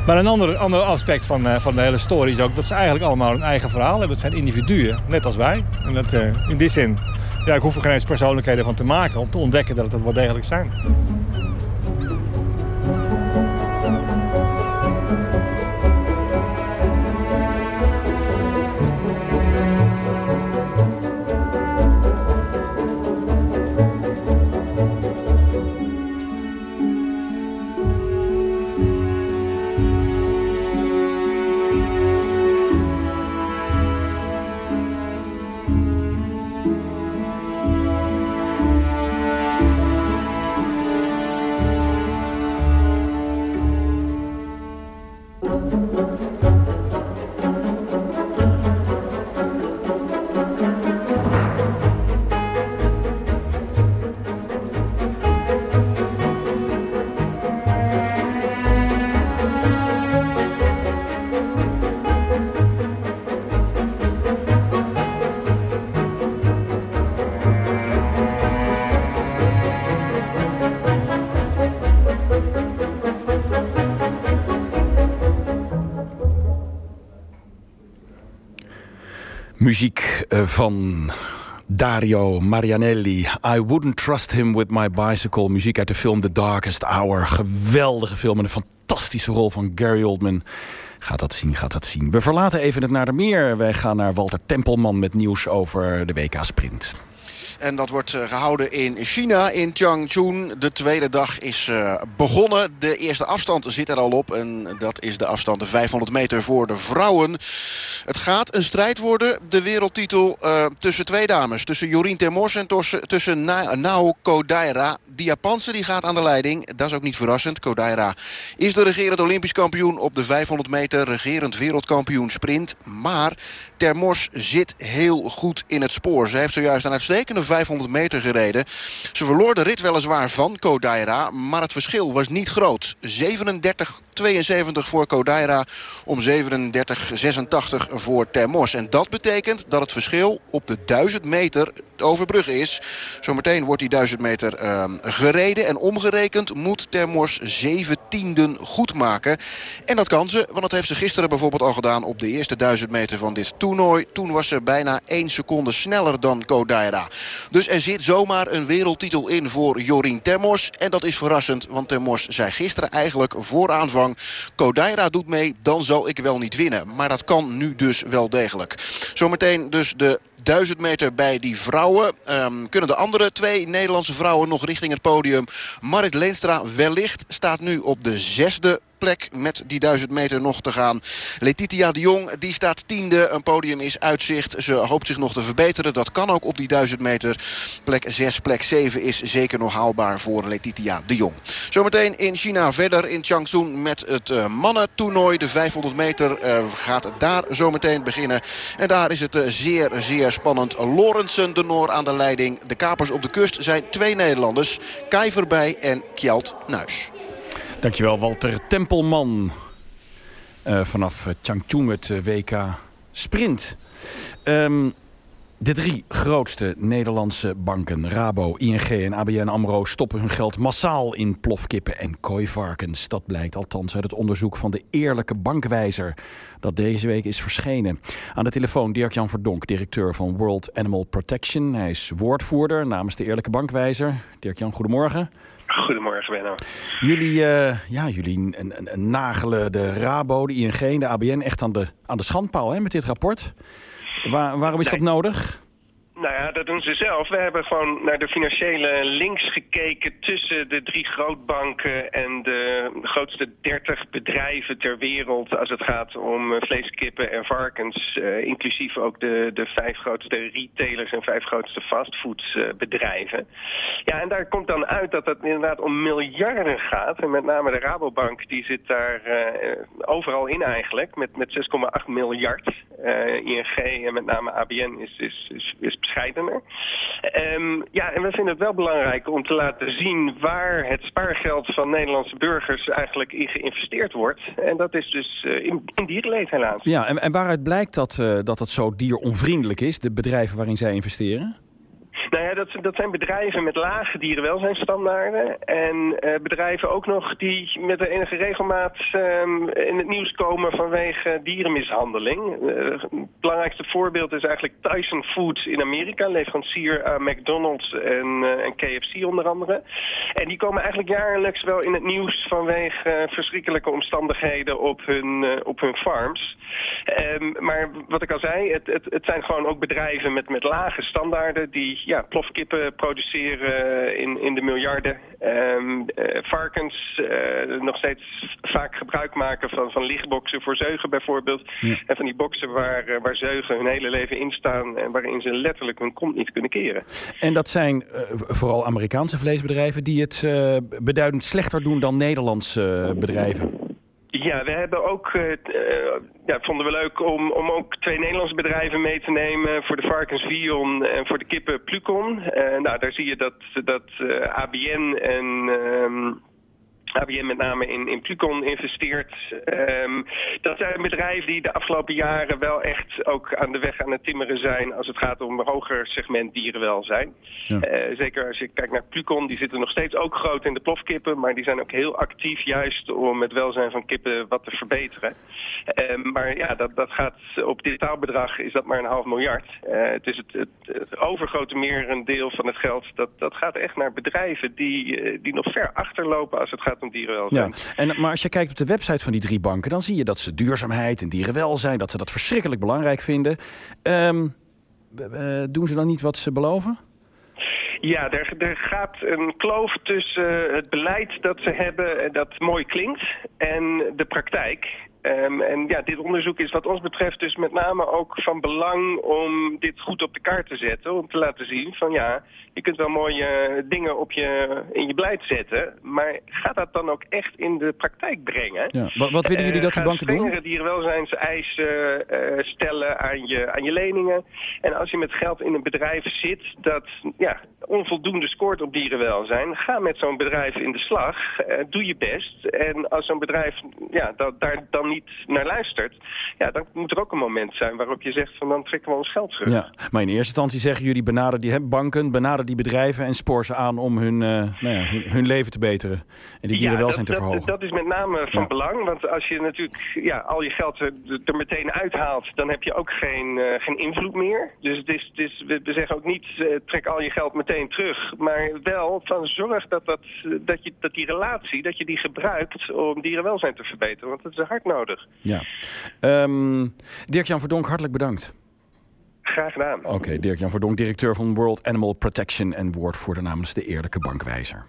Maar een ander, ander aspect van, uh, van de hele story is ook dat ze eigenlijk allemaal een eigen verhaal hebben. Het zijn individuen, net als wij. En dat, in die zin, ja, ik hoef er geen eens persoonlijkheden van te maken om te ontdekken dat het dat wel degelijk zijn. Muziek uh, van Dario Marianelli. I wouldn't trust him with my bicycle. Muziek uit de film The Darkest Hour. Geweldige film en een fantastische rol van Gary Oldman. Gaat dat zien, gaat dat zien. We verlaten even het Nadermeer. Wij gaan naar Walter Tempelman met nieuws over de WK Sprint. En dat wordt eh, gehouden in China, in Changchun. De tweede dag is uh, begonnen. De eerste afstand zit er al op. En dat is de afstand de 500 meter voor de vrouwen. Het gaat een strijd worden, de wereldtitel, uh, tussen twee dames. Tussen Jorien Termors en tussen Na Nao Kodaira. Die Japanse die gaat aan de leiding. Dat is ook niet verrassend. Kodaira is de regerend Olympisch kampioen op de 500 meter. Regerend wereldkampioen sprint. Maar Termors zit heel goed in het spoor. Ze heeft zojuist een uitstekende 500 meter gereden. Ze verloor de rit weliswaar van Kodaira, maar het verschil was niet groot. 37-72 voor Kodaira om 37-86 voor Termors. En dat betekent dat het verschil op de 1000 meter overbruggen is. Zometeen wordt die 1000 meter uh, gereden en omgerekend moet Termors zeventienden goed maken. En dat kan ze, want dat heeft ze gisteren bijvoorbeeld al gedaan op de eerste 1000 meter van dit toernooi. Toen was ze bijna 1 seconde sneller dan Kodaira. Dus er zit zomaar een wereldtitel in voor Jorien Termors. En dat is verrassend, want Termors zei gisteren eigenlijk voor aanvang... Kodaira doet mee, dan zal ik wel niet winnen. Maar dat kan nu dus wel degelijk. Zometeen dus de 1000 meter bij die vrouwen. Um, kunnen de andere twee Nederlandse vrouwen nog richting het podium. Marit Leenstra wellicht staat nu op de zesde plek met die 1000 meter nog te gaan. Letitia de Jong die staat tiende. Een podium is uitzicht. Ze hoopt zich nog te verbeteren. Dat kan ook op die 1000 meter. Plek 6, plek 7 is zeker nog haalbaar voor Letitia de Jong. Zometeen in China verder in Changchun met het uh, mannentoernooi. De 500 meter uh, gaat daar zometeen beginnen. En daar is het uh, zeer, zeer spannend. Lorensen de Noor aan de leiding. De kapers op de kust zijn twee Nederlanders. Kai Verbij en Kjeld Nuis. Dankjewel Walter Tempelman. Uh, vanaf Changchun het WK Sprint. Um, de drie grootste Nederlandse banken, Rabo, ING en ABN AMRO... stoppen hun geld massaal in plofkippen en kooivarkens. Dat blijkt althans uit het onderzoek van de Eerlijke Bankwijzer... dat deze week is verschenen. Aan de telefoon Dirk-Jan Verdonk, directeur van World Animal Protection. Hij is woordvoerder namens de Eerlijke Bankwijzer. Dirk-Jan, goedemorgen. Goedemorgen, Benno. Jullie, uh, ja, jullie nagelen de Rabo, de ING de ABN echt aan de, aan de schandpaal hè, met dit rapport. Waar, waarom is nee. dat nodig? Nou ja, dat doen ze zelf. We hebben gewoon naar de financiële links gekeken tussen de drie grootbanken en de grootste 30 bedrijven ter wereld als het gaat om vlees, kippen en varkens. Uh, inclusief ook de, de vijf grootste retailers en vijf grootste fastfoodbedrijven. ja, en daar komt dan uit dat het inderdaad om miljarden gaat. En met name de Rabobank die zit daar uh, overal in eigenlijk met, met 6,8 miljard. ING en met name ABN is, is, is, is bescheidener. Um, ja, en we vinden het wel belangrijk om te laten zien waar het spaargeld van Nederlandse burgers eigenlijk in geïnvesteerd wordt. En dat is dus uh, in, in dierenleed helaas. Ja, en, en waaruit blijkt dat, uh, dat het zo dieronvriendelijk is, de bedrijven waarin zij investeren? Nou ja, dat, dat zijn bedrijven met lage dierenwelzijnstandaarden. En uh, bedrijven ook nog die met de enige regelmaat um, in het nieuws komen vanwege dierenmishandeling. Uh, het belangrijkste voorbeeld is eigenlijk Tyson Foods in Amerika, leverancier aan McDonald's en, en KFC onder andere. En die komen eigenlijk jaarlijks wel in het nieuws vanwege verschrikkelijke omstandigheden op hun, op hun farms. Um, maar wat ik al zei, het, het, het zijn gewoon ook bedrijven met, met lage standaarden die ja, plofkippen produceren in, in de miljarden. Um, uh, varkens uh, nog steeds vaak gebruik maken van, van lichtboxen voor zeugen bijvoorbeeld. Ja. En van die boxen waar, uh, waar zeugen hun hele leven in staan en waarin ze letterlijk hun kont niet kunnen keren. En dat zijn vooral Amerikaanse vleesbedrijven die het beduidend slechter doen dan Nederlandse bedrijven. Ja, we hebben ook, uh, ja, vonden we leuk om, om ook twee Nederlandse bedrijven mee te nemen voor de varkens Vion en voor de kippen Plucon. Uh, nou, daar zie je dat, dat ABN en... ABN met name in, in Plucon investeert. Ehm, dat zijn bedrijven die de afgelopen jaren wel echt ook aan de weg aan het timmeren zijn als het gaat om een hoger segment dierenwelzijn. Ja. Eh, zeker als je kijkt naar Plucon, die zitten nog steeds ook groot in de plofkippen, maar die zijn ook heel actief juist om het welzijn van kippen wat te verbeteren. Ehm, maar ja, dat, dat gaat op dit taalbedrag is dat maar een half miljard. Het is het, het, het overgrote merendeel van het geld, dat, dat gaat echt naar bedrijven die, eh, die nog ver achterlopen als het gaat om dierenwelzijn. Ja, en, maar als je kijkt op de website van die drie banken... dan zie je dat ze duurzaamheid en dierenwelzijn... dat ze dat verschrikkelijk belangrijk vinden. Ehm, eh, doen ze dan niet wat ze beloven? Ja, er, er gaat een kloof tussen het beleid dat ze hebben, en dat mooi klinkt, en de praktijk. Ehm, en ja, dit onderzoek is wat ons betreft dus met name ook van belang om dit goed op de kaart te zetten. Om te laten zien van ja, je kunt wel mooie dingen op je, in je beleid zetten. Maar gaat dat dan ook echt in de praktijk brengen? Ja. Wat, wat willen jullie dat de Uh, banken doen? strengere dierenwelzijnseisen eh stellen aan je, aan je leningen. En als je met geld in een bedrijf zit dat ja, onvoldoende scoort op dierenwelzijn, ga met zo'n bedrijf in de slag. Eh, doe je best. En als zo'n bedrijf ja, dat, daar dan niet naar luistert, ja, dan moet er ook een moment zijn waarop je zegt van dan trekken we ons geld terug. Ja, maar in eerste instantie zeggen jullie benader die banken, benader die bedrijven en spoor ze aan om hun, eh, nou ja, hun, hun leven te beteren en die dierenwelzijn te dat, verhogen. Dat, dat is met name van Ja. belang, want als je natuurlijk ja, al je geld er, er meteen uithaalt, dan heb je ook geen, eh, geen invloed meer. Dus, het is, het is, we, zeggen ook niet eh, trek al je geld meteen terug, maar wel van zorg dat, dat, dat, je, dat die relatie, dat je die gebruikt om dierenwelzijn te verbeteren, want dat is hard nodig. Ja. Ehm, Dirk-Jan Verdonk, hartelijk bedankt. Graag gedaan. Oké, Dirk-Jan Verdonk, directeur van World Animal Protection en woordvoerder namens de Eerlijke Bankwijzer.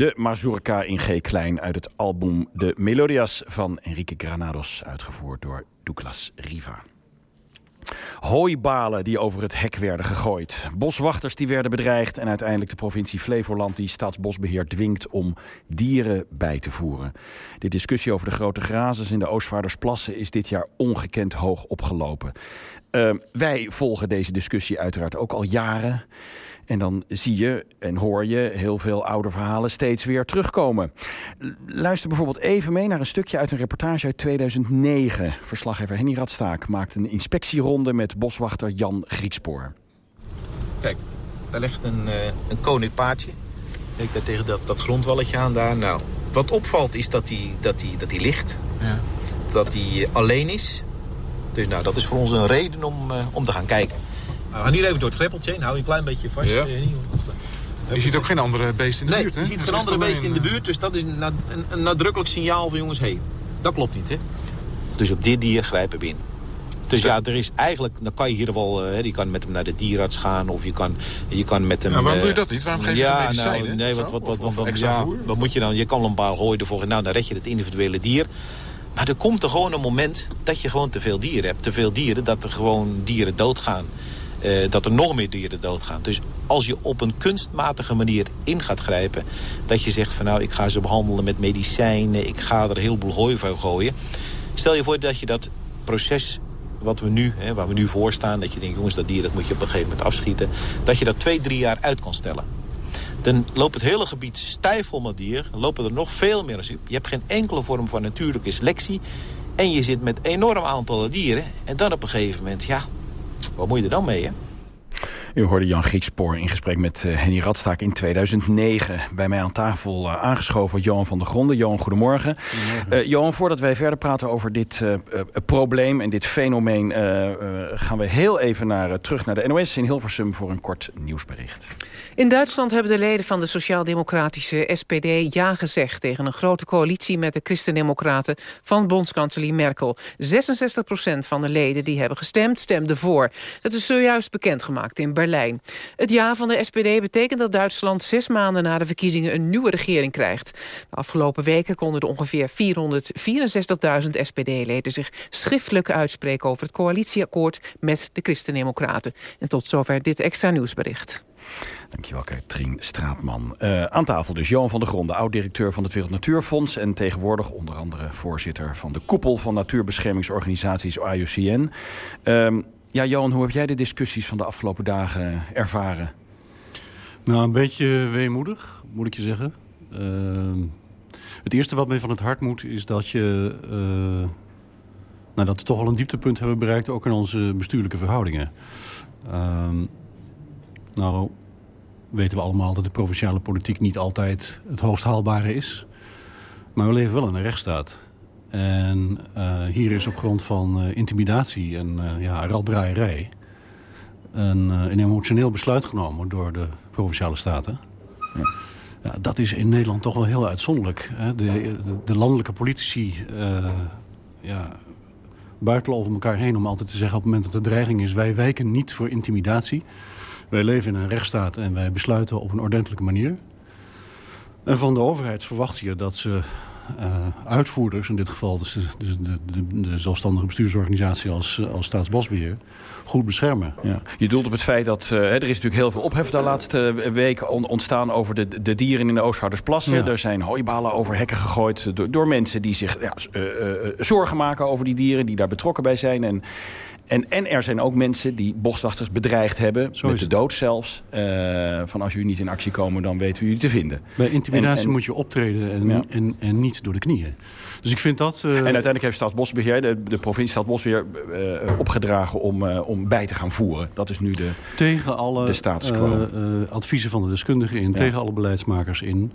De Mazurka in G-klein uit het album De Melodias van Enrique Granados, uitgevoerd door Douglas Riva. Hooibalen die over het hek werden gegooid. Boswachters die werden bedreigd. En uiteindelijk de provincie Flevoland die Staatsbosbeheer dwingt om dieren bij te voeren. De discussie over de grote grazers in de Oostvaardersplassen is dit jaar ongekend hoog opgelopen. Uh, wij volgen deze discussie uiteraard ook al jaren. En dan zie je en hoor je heel veel oude verhalen steeds weer terugkomen. Luister bijvoorbeeld even mee naar een stukje uit een reportage uit 2009. Verslaggever Henny Radstaak maakt een inspectieronde met boswachter Jan Griekspoor. Kijk, daar ligt een, uh, een koninkpaardje. Kijk daar tegen dat, dat grondwalletje aan daar. Nou, wat opvalt is dat hij dat die, dat die ligt. Ja. Dat hij alleen is. Dus nou, dat is voor ons een reden om, uh, om te gaan kijken. Nou, we gaan hier even door het greppeltje heen. Hou je een klein beetje vast. Ja. Uh, je ziet ook geen andere beesten in de nee, buurt, hè? je ziet geen andere beesten in de buurt. Dus dat is een, een, een nadrukkelijk signaal van jongens, hé, hey, dat klopt niet, hè? Dus op dit dier grijpen we in. Dus ja, er is eigenlijk, dan kan je hier wel, uh, je kan met hem naar de dierarts gaan of je kan, je kan met hem... Ja, waarom doe je dat niet? Waarom geef je ja, hem medicijnen? Nou, nee, wat, wat, wat, of, of ja, wat moet je dan? Je kan een paar gooien ervoor, nou dan red je het individuele dier. Maar er komt er gewoon een moment dat je gewoon te veel dieren hebt. Te veel dieren, dat er gewoon dieren doodgaan. Uh, dat er nog meer dieren doodgaan. Dus als je op een kunstmatige manier in gaat grijpen... dat je zegt van nou, ik ga ze behandelen met medicijnen... ik ga er een heleboel hooi voor gooien. Stel je voor dat je dat proces wat we nu, hè, waar we nu voor staan... dat je denkt, jongens, dat dier dat moet je op een gegeven moment afschieten... dat je dat twee, drie jaar uit kan stellen. Dan loopt het hele gebied stijf vol met dier. Dan lopen er nog veel meer. Je hebt geen enkele vorm van natuurlijke selectie. En je zit met enorm aantallen dieren. En dan op een gegeven moment, ja, wat moet je er dan mee, hè? U hoorde Jan Griekspoor in gesprek met uh, Henny Radstaak in 2009. Bij mij aan tafel uh, aangeschoven Johan van der Gronden. Johan, goedemorgen. goedemorgen. Uh, Johan, voordat wij verder praten over dit probleem en dit fenomeen... gaan we heel even naar, terug naar de NOS in Hilversum voor een kort nieuwsbericht. In Duitsland hebben de leden van de sociaal-democratische SPD ja gezegd... tegen een grote coalitie met de christendemocraten van bondskanselier Merkel. 66 procent van de leden die hebben gestemd, stemden voor. Dat is zojuist bekendgemaakt in Berlijn. Het ja van de SPD betekent dat Duitsland zes maanden na de verkiezingen... een nieuwe regering krijgt. De afgelopen weken konden de ongeveer 464.000 SPD-leden... zich schriftelijk uitspreken over het coalitieakkoord met de christendemocraten. En tot zover dit extra nieuwsbericht. Dankjewel, Katrien Straatman. Uh, aan tafel dus Johan van der Gronde, oud-directeur van het Wereld Natuurfonds... en tegenwoordig onder andere voorzitter van de koepel van natuurbeschermingsorganisaties IUCN. Uh, ja, Johan, hoe heb jij de discussies van de afgelopen dagen ervaren? Nou, een beetje weemoedig, moet ik je zeggen. Uh, het eerste wat mij van het hart moet is dat je... Uh, nou, dat we toch al een dieptepunt hebben bereikt, ook in onze bestuurlijke verhoudingen. Uh, nou, weten we allemaal dat de provinciale politiek niet altijd het hoogst haalbare is. Maar we leven wel in een rechtsstaat. En uh, hier is op grond van uh, intimidatie en uh, ja, raddraaierij... Een, een, emotioneel besluit genomen door de provinciale staten. Ja. Ja, dat is in Nederland toch wel heel uitzonderlijk. Hè? De, de, de, landelijke politici ja, buitelen over elkaar heen om altijd te zeggen... op het moment dat er dreiging is, wij wijken niet voor intimidatie... Wij leven in een rechtsstaat en wij besluiten op een ordentelijke manier. En van de overheid verwacht je dat ze uh, uitvoerders, in dit geval dus de, de, de, de zelfstandige bestuursorganisatie als, als staatsbosbeheer, goed beschermen. Ja. Je doelt op het feit dat uh, er is natuurlijk heel veel ophef de laatste weken on, ontstaan over de, de dieren in de Oostvaardersplassen. Ja. Er zijn hooibalen over hekken gegooid door, door mensen die zich ja, uh, zorgen maken over die dieren, die daar betrokken bij zijn. En en, en er zijn ook mensen die boswachters bedreigd hebben, Zo met de dood zelfs. Uh, van als jullie niet in actie komen, dan weten we jullie te vinden. Bij intimidatie en, en, moet je optreden en, ja. en, en niet door de knieën. Dus ik vind dat... Uh... En uiteindelijk heeft Staatsbosbeheer, de, de provincie Staatsbosbeheer, uh, opgedragen om, om bij te gaan voeren. Dat is nu de, tegen alle, de adviezen van de deskundigen in, ja. tegen alle beleidsmakers in.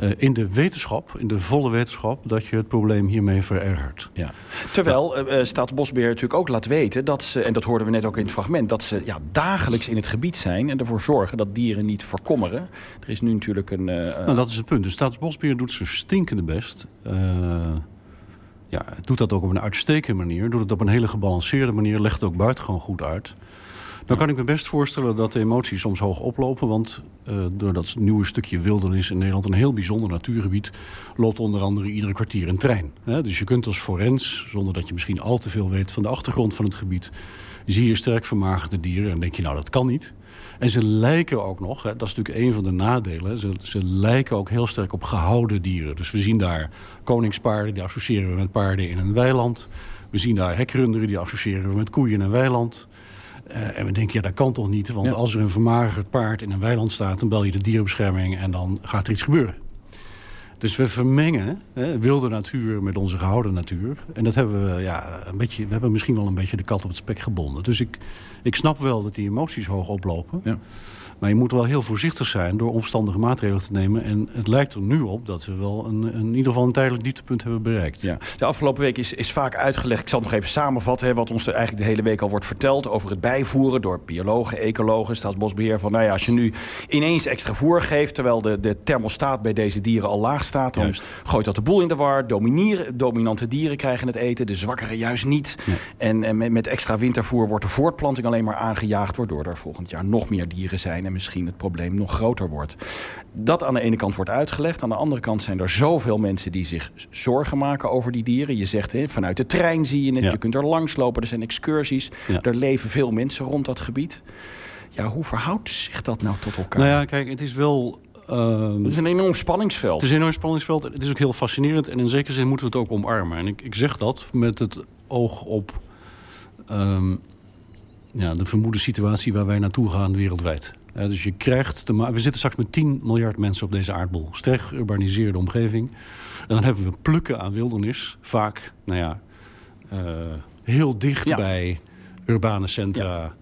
Uh, in de wetenschap, in de volle wetenschap, dat je het probleem hiermee verergert. Ja. Terwijl uh, Staatsbosbeheer natuurlijk ook laat weten dat ze, en dat hoorden we net ook in het fragment, dat ze ja, dagelijks in het gebied zijn en ervoor zorgen dat dieren niet verkommeren. Er is nu natuurlijk een. Uh, nou, dat is het punt. De Staatsbosbeheer doet zijn stinkende best. ja, doet dat ook op een uitstekende manier. Doet het op een hele gebalanceerde manier. Legt het ook buitengewoon goed uit. Dan kan ik me best voorstellen dat de emoties soms hoog oplopen. Want uh, door dat nieuwe stukje wildernis in Nederland, een heel bijzonder natuurgebied, loopt onder andere iedere kwartier een trein. Hè? Dus je kunt als forens, zonder dat je misschien al te veel weet van de achtergrond van het gebied, zie je sterk vermagerde dieren en denk je nou dat kan niet. En ze lijken ook nog, hè, dat is natuurlijk een van de nadelen, ze, ze lijken ook heel sterk op gehouden dieren. Dus we zien daar koningspaarden, die associëren we met paarden in een weiland. We zien daar hekrunderen, die associëren we met koeien in een weiland. Uh, en we denken, ja, dat kan toch niet? Want ja. als er een vermagerd paard in een weiland staat... dan bel je de dierenbescherming en dan gaat er iets gebeuren. Dus we vermengen hè, wilde natuur met onze gehouden natuur. En dat hebben we, ja, een beetje, we hebben misschien wel een beetje de kat op het spek gebonden. Dus ik, ik snap wel dat die emoties hoog oplopen. Ja. Maar je moet wel heel voorzichtig zijn door onverstandige maatregelen te nemen. En het lijkt er nu op dat we wel een, een, in ieder geval een tijdelijk dieptepunt hebben bereikt. Ja. De afgelopen week is, is vaak uitgelegd, ik zal het nog even samenvatten... Hè, wat ons er eigenlijk de hele week al wordt verteld... over het bijvoeren door biologen, ecologen, staatsbosbeheer... van nou ja, als je nu ineens extra voer geeft... terwijl de, de thermostaat bij deze dieren al laag staat dan gooit dat de boel in de war. Dominieren, dominante dieren krijgen het eten, de zwakkere juist niet. En, en met, met extra wintervoer wordt de voortplanting alleen maar aangejaagd... waardoor er volgend jaar nog meer dieren zijn... en misschien het probleem nog groter wordt. Dat aan de ene kant wordt uitgelegd. Aan de andere kant zijn er zoveel mensen die zich zorgen maken over die dieren. Je zegt, hè, vanuit de trein zie je het, je kunt er langslopen, er zijn excursies. Er leven veel mensen rond dat gebied. Ja, hoe verhoudt zich dat nou tot elkaar? Nou ja, kijk, het is wel... het is een enorm spanningsveld. Het is een enorm spanningsveld. Het is ook heel fascinerend. En in zekere zin moeten we het ook omarmen. En ik, ik zeg dat met het oog op um, ja, de vermoede situatie waar wij naartoe gaan wereldwijd. Dus je krijgt... Te we zitten straks met 10 miljard mensen op deze aardbol. Sterk geurbaniseerde omgeving. En dan hebben we plukken aan wildernis. Vaak, nou ja, uh, heel dicht bij urbane centra.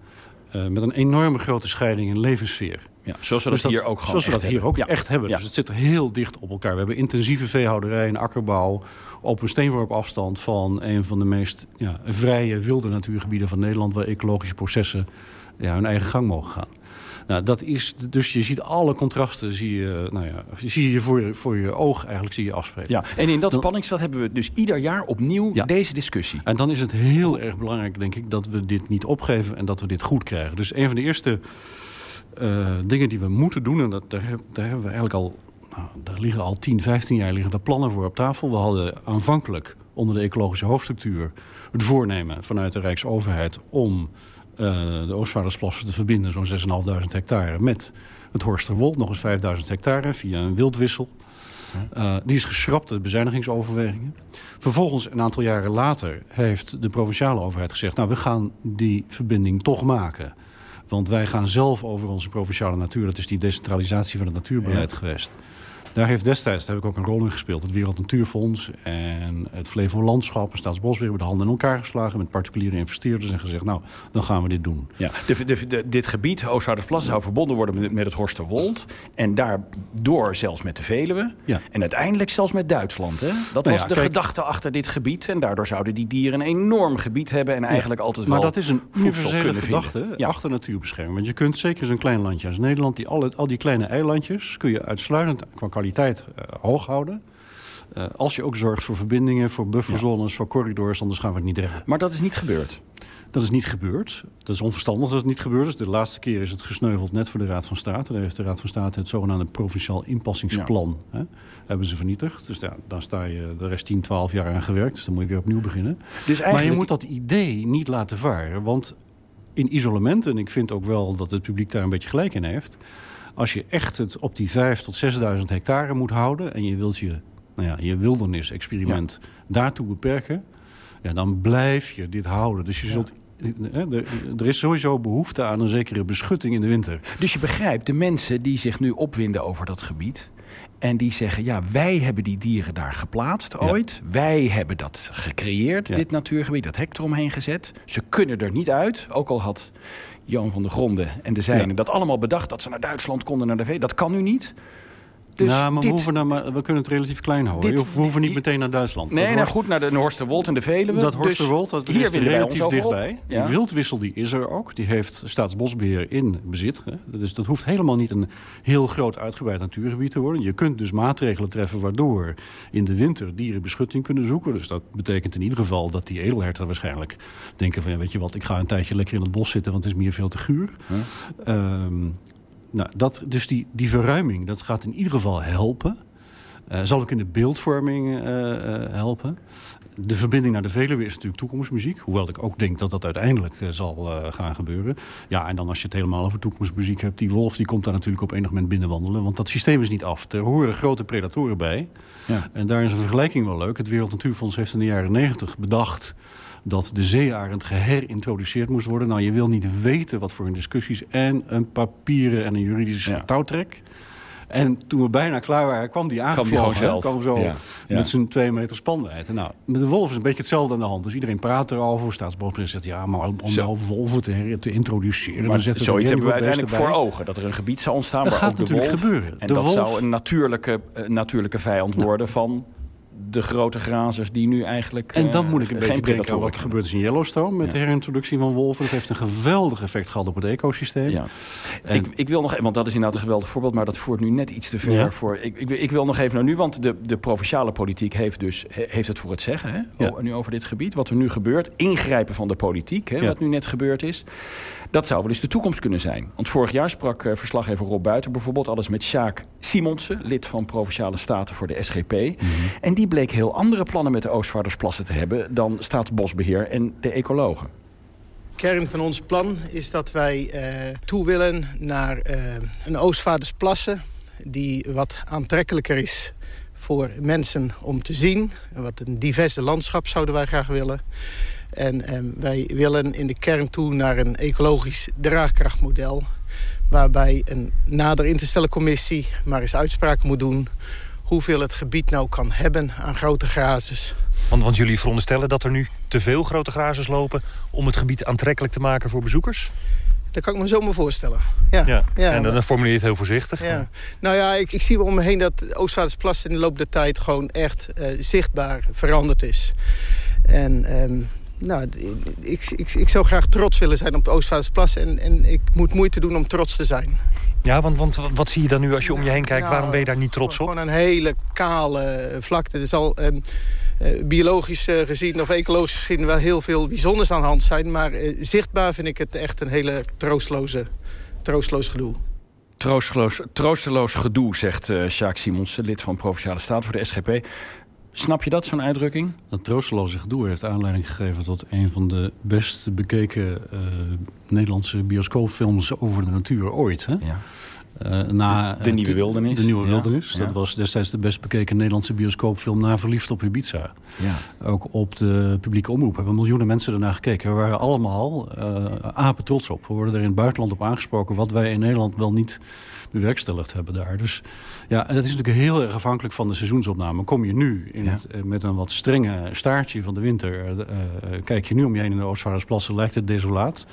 Uh, met een enorme grote scheiding in levenssfeer. Ja, zoals we dus dat, hier ook Zoals we dat hier ook echt hebben. Dus het zit er heel dicht op elkaar. We hebben intensieve veehouderij en akkerbouw... op een steenworp afstand van een van de meest ja, vrije, wilde natuurgebieden van Nederland... waar ecologische processen ja, hun eigen gang mogen gaan. Nou, dat is, dus je ziet alle contrasten, zie je, nou ja, zie je voor, je voor je oog eigenlijk zie je afspreken. Ja, en in dat spanningsveld hebben we dus ieder jaar opnieuw deze discussie. En dan is het heel erg belangrijk, denk ik, dat we dit niet opgeven en dat we dit goed krijgen. Dus een van de eerste uh, dingen die we moeten doen, en dat, daar, daar hebben we eigenlijk al, nou, daar liggen al 10, 15 jaar liggen daar plannen voor op tafel. We hadden aanvankelijk onder de ecologische hoofdstructuur het voornemen vanuit de Rijksoverheid om de Oostvaardersplassen te verbinden, zo'n 6.500 hectare, met het Horsterwold, nog eens 5.000 hectare via een wildwissel. Uh, die is geschrapt, de bezuinigingsoverwegingen. Vervolgens, een aantal jaren later, heeft de provinciale overheid gezegd... nou, we gaan die verbinding toch maken. Want wij gaan zelf over onze provinciale natuur... dat is die decentralisatie van het natuurbeleid geweest... Daar heeft destijds, daar heb ik ook een rol in gespeeld... het Wereld Natuurfonds en het Flevolandschap en Staatsbosbeheer... hebben de handen in elkaar geslagen met particuliere investeerders... en gezegd, nou, dan gaan we dit doen. Ja, de, de, dit gebied, Oostvaardersplassen, zou verbonden worden met, met het Horsterwold... en daardoor zelfs met de Veluwe. Ja. En uiteindelijk zelfs met Duitsland. Hè? Dat nou was de gedachte achter dit gebied. En daardoor zouden die dieren een enorm gebied hebben... en eigenlijk altijd wel Maar dat is een universele gedachte achter natuurbescherming. Want je kunt zeker zo'n klein landje als Nederland... Die, al, al die kleine eilandjes kun je uitsluitend qua kwaliteit uh, hoog houden. Uh, als je ook zorgt voor verbindingen, voor bufferzones, ja. voor corridors, anders gaan we het niet redden. Maar dat is niet gebeurd? Dat is niet gebeurd. Dat is onverstandig dat het niet gebeurd is. De laatste keer is het gesneuveld net voor de Raad van State. Daar heeft de Raad van State het zogenaamde provinciaal inpassingsplan. Ja. Hè, hebben ze vernietigd. Dus ja, daar sta je de rest 10, 12 jaar aan gewerkt. Dus dan moet je weer opnieuw beginnen. Dus eigenlijk... Maar je moet dat idee niet laten varen. Want in isolement, en ik vind ook wel dat het publiek daar een beetje gelijk in heeft... Als je echt het op die 5 tot 6.000 hectare moet houden... en je wilt je, nou ja, je wildernis-experiment daartoe beperken... Ja, dan blijf je dit houden. Dus je zult er is sowieso behoefte aan een zekere beschutting in de winter. Dus je begrijpt, de mensen die zich nu opwinden over dat gebied... en die zeggen, ja, wij hebben die dieren daar geplaatst ooit. Wij hebben dat gecreëerd, dit natuurgebied, dat hek eromheen gezet. Ze kunnen er niet uit, ook al had Jan van der Gronden en de zijnen... dat allemaal bedacht dat ze naar Duitsland konden, naar de V. Dat kan nu niet. Dus nou, maar, we, hoeven maar we kunnen het relatief klein houden. Dit, we hoeven niet meteen naar Duitsland. Nee, nou goed, naar de Horsterwold en de Veluwe. Dat Horsterwold, dat dus hier is relatief dichtbij. Ja. Die wildwissel die is er ook. Die heeft Staatsbosbeheer in bezit. Hè. Dus dat hoeft helemaal niet een heel groot uitgebreid natuurgebied te worden. Je kunt dus maatregelen treffen waardoor in de winter dieren beschutting kunnen zoeken. Dus dat betekent in ieder geval dat die edelherten waarschijnlijk denken van... Ja, weet je wat, ik ga een tijdje lekker in het bos zitten, want het is meer veel te guur. Huh? Um, nou, dat, dus die, die verruiming, dat gaat in ieder geval helpen. Uh, zal ook in de beeldvorming uh, uh, helpen. De verbinding naar de Veluwe is natuurlijk toekomstmuziek. Hoewel ik ook denk dat dat uiteindelijk zal gaan gebeuren. Ja, en dan als je het helemaal over toekomstmuziek hebt... die wolf die komt daar natuurlijk op enig moment binnenwandelen. Want dat systeem is niet af. Er horen grote predatoren bij. Ja. En daar is een vergelijking wel leuk. Het Wereld Natuurfonds heeft in de jaren negentig bedacht dat de zeearend geherintroduceerd moest worden. Nou, je wil niet weten wat voor een discussies en een papieren en een juridische ja. touwtrek. En toen we bijna klaar waren, kwam die aangevlogen. Kwam, kwam zo ja, ja. met zijn twee meter spanwijdte. Nou, met de wolf is een beetje hetzelfde aan de hand. Dus iedereen praat erover. Staatsbosbeheer zegt, ja, maar om nou wolven te, te introduceren... Maar dan zoiets hebben we uiteindelijk voor ogen. Dat er een gebied zou ontstaan dat waar gaat ook de natuurlijk wolf... gebeuren. En de dat wolf... zou een natuurlijke, uh, natuurlijke vijand worden van de grote grazers die nu eigenlijk En dan uh, moet ik een beetje denken aan wat er gebeurd is in Yellowstone... met Ja. de herintroductie van wolven. Dat heeft een geweldig effect gehad op het ecosysteem. Ja. En- Ik, ik wil nog, want dat is inderdaad een geweldig voorbeeld, maar dat voert nu net iets te ver Ja. voor. Ik, ik, ik wil nog even naar nu, want de, de provinciale politiek heeft dus he- heeft het voor het zeggen. Hè? Ja. Nu over dit gebied, wat er nu gebeurt, ingrijpen van de politiek, hè, wat nu net gebeurd is. Dat zou wel eens de toekomst kunnen zijn. Want vorig jaar sprak eh, verslaggever Rob Buiten bijvoorbeeld alles met Sjaak Simonsen, lid van Provinciale Staten voor de SGP. Mhm. En die bleek heel andere plannen met de Oostvaardersplassen te hebben dan Staatsbosbeheer en de ecologen. kern van ons plan is dat wij eh, toe willen naar eh, een Oostvaardersplassen... die wat aantrekkelijker is voor mensen om te zien. Wat een diverse landschap zouden wij graag willen. En eh, wij willen in de kern toe naar een ecologisch draagkrachtmodel... waarbij een nader in te stellen commissie maar eens uitspraken moet doen... hoeveel het gebied nou kan hebben aan grote grazers... Want, want jullie veronderstellen dat er nu te veel grote grazers lopen... om het gebied aantrekkelijk te maken voor bezoekers? Dat kan ik me zo maar voorstellen. Ja, Ja, ja, en dan, dan formuleer je het heel voorzichtig. Ja. Nou ja, ik, ik zie wel om me heen dat Oostvaardersplassen in de loop der tijd gewoon echt eh, zichtbaar veranderd is. En ehm, nou, ik, ik, ik zou graag trots willen zijn op de Oostvaardersplassen. En, en ik moet moeite doen om trots te zijn. Ja, want, want wat zie je dan nu als je om je heen kijkt? Nou, Waarom ben je daar niet trots op? Gewoon een hele kale vlakte. Er zal ehm, eh, biologisch eh, gezien of ecologisch gezien wel heel veel bijzonders aan de hand zijn. Maar eh, zichtbaar vind ik het echt een hele troosteloze, troosteloos gedoe. Troosteloos, troosteloos gedoe, zegt eh Sjaak Simonsen, lid van Provinciale Staat voor de SGP. Snap je dat, zo'n uitdrukking? Dat troosteloze gedoe heeft aanleiding gegeven tot een van de best bekeken eh, Nederlandse bioscoopfilms over de natuur ooit. Hè? Ja. Eh, na, De- de eh, Nieuwe Wildernis. De Nieuwe Ja, Wildernis. ja. Dat was destijds de best bekeken Nederlandse bioscoopfilm na Verliefd op Ibiza. Ja. Ook op de publieke omroep hebben miljoenen mensen ernaar gekeken. We waren allemaal eh apen trots op. We worden er in het buitenland op aangesproken... wat wij in Nederland wel niet bewerkstelligd hebben daar. Dus ja, en dat is natuurlijk heel erg afhankelijk van de seizoensopname. Kom je nu in Ja. het, eh, met een wat strenge staartje van de winter... eh, eh, kijk je nu om je heen in de Oostvaardersplassen, lijkt het desolaat.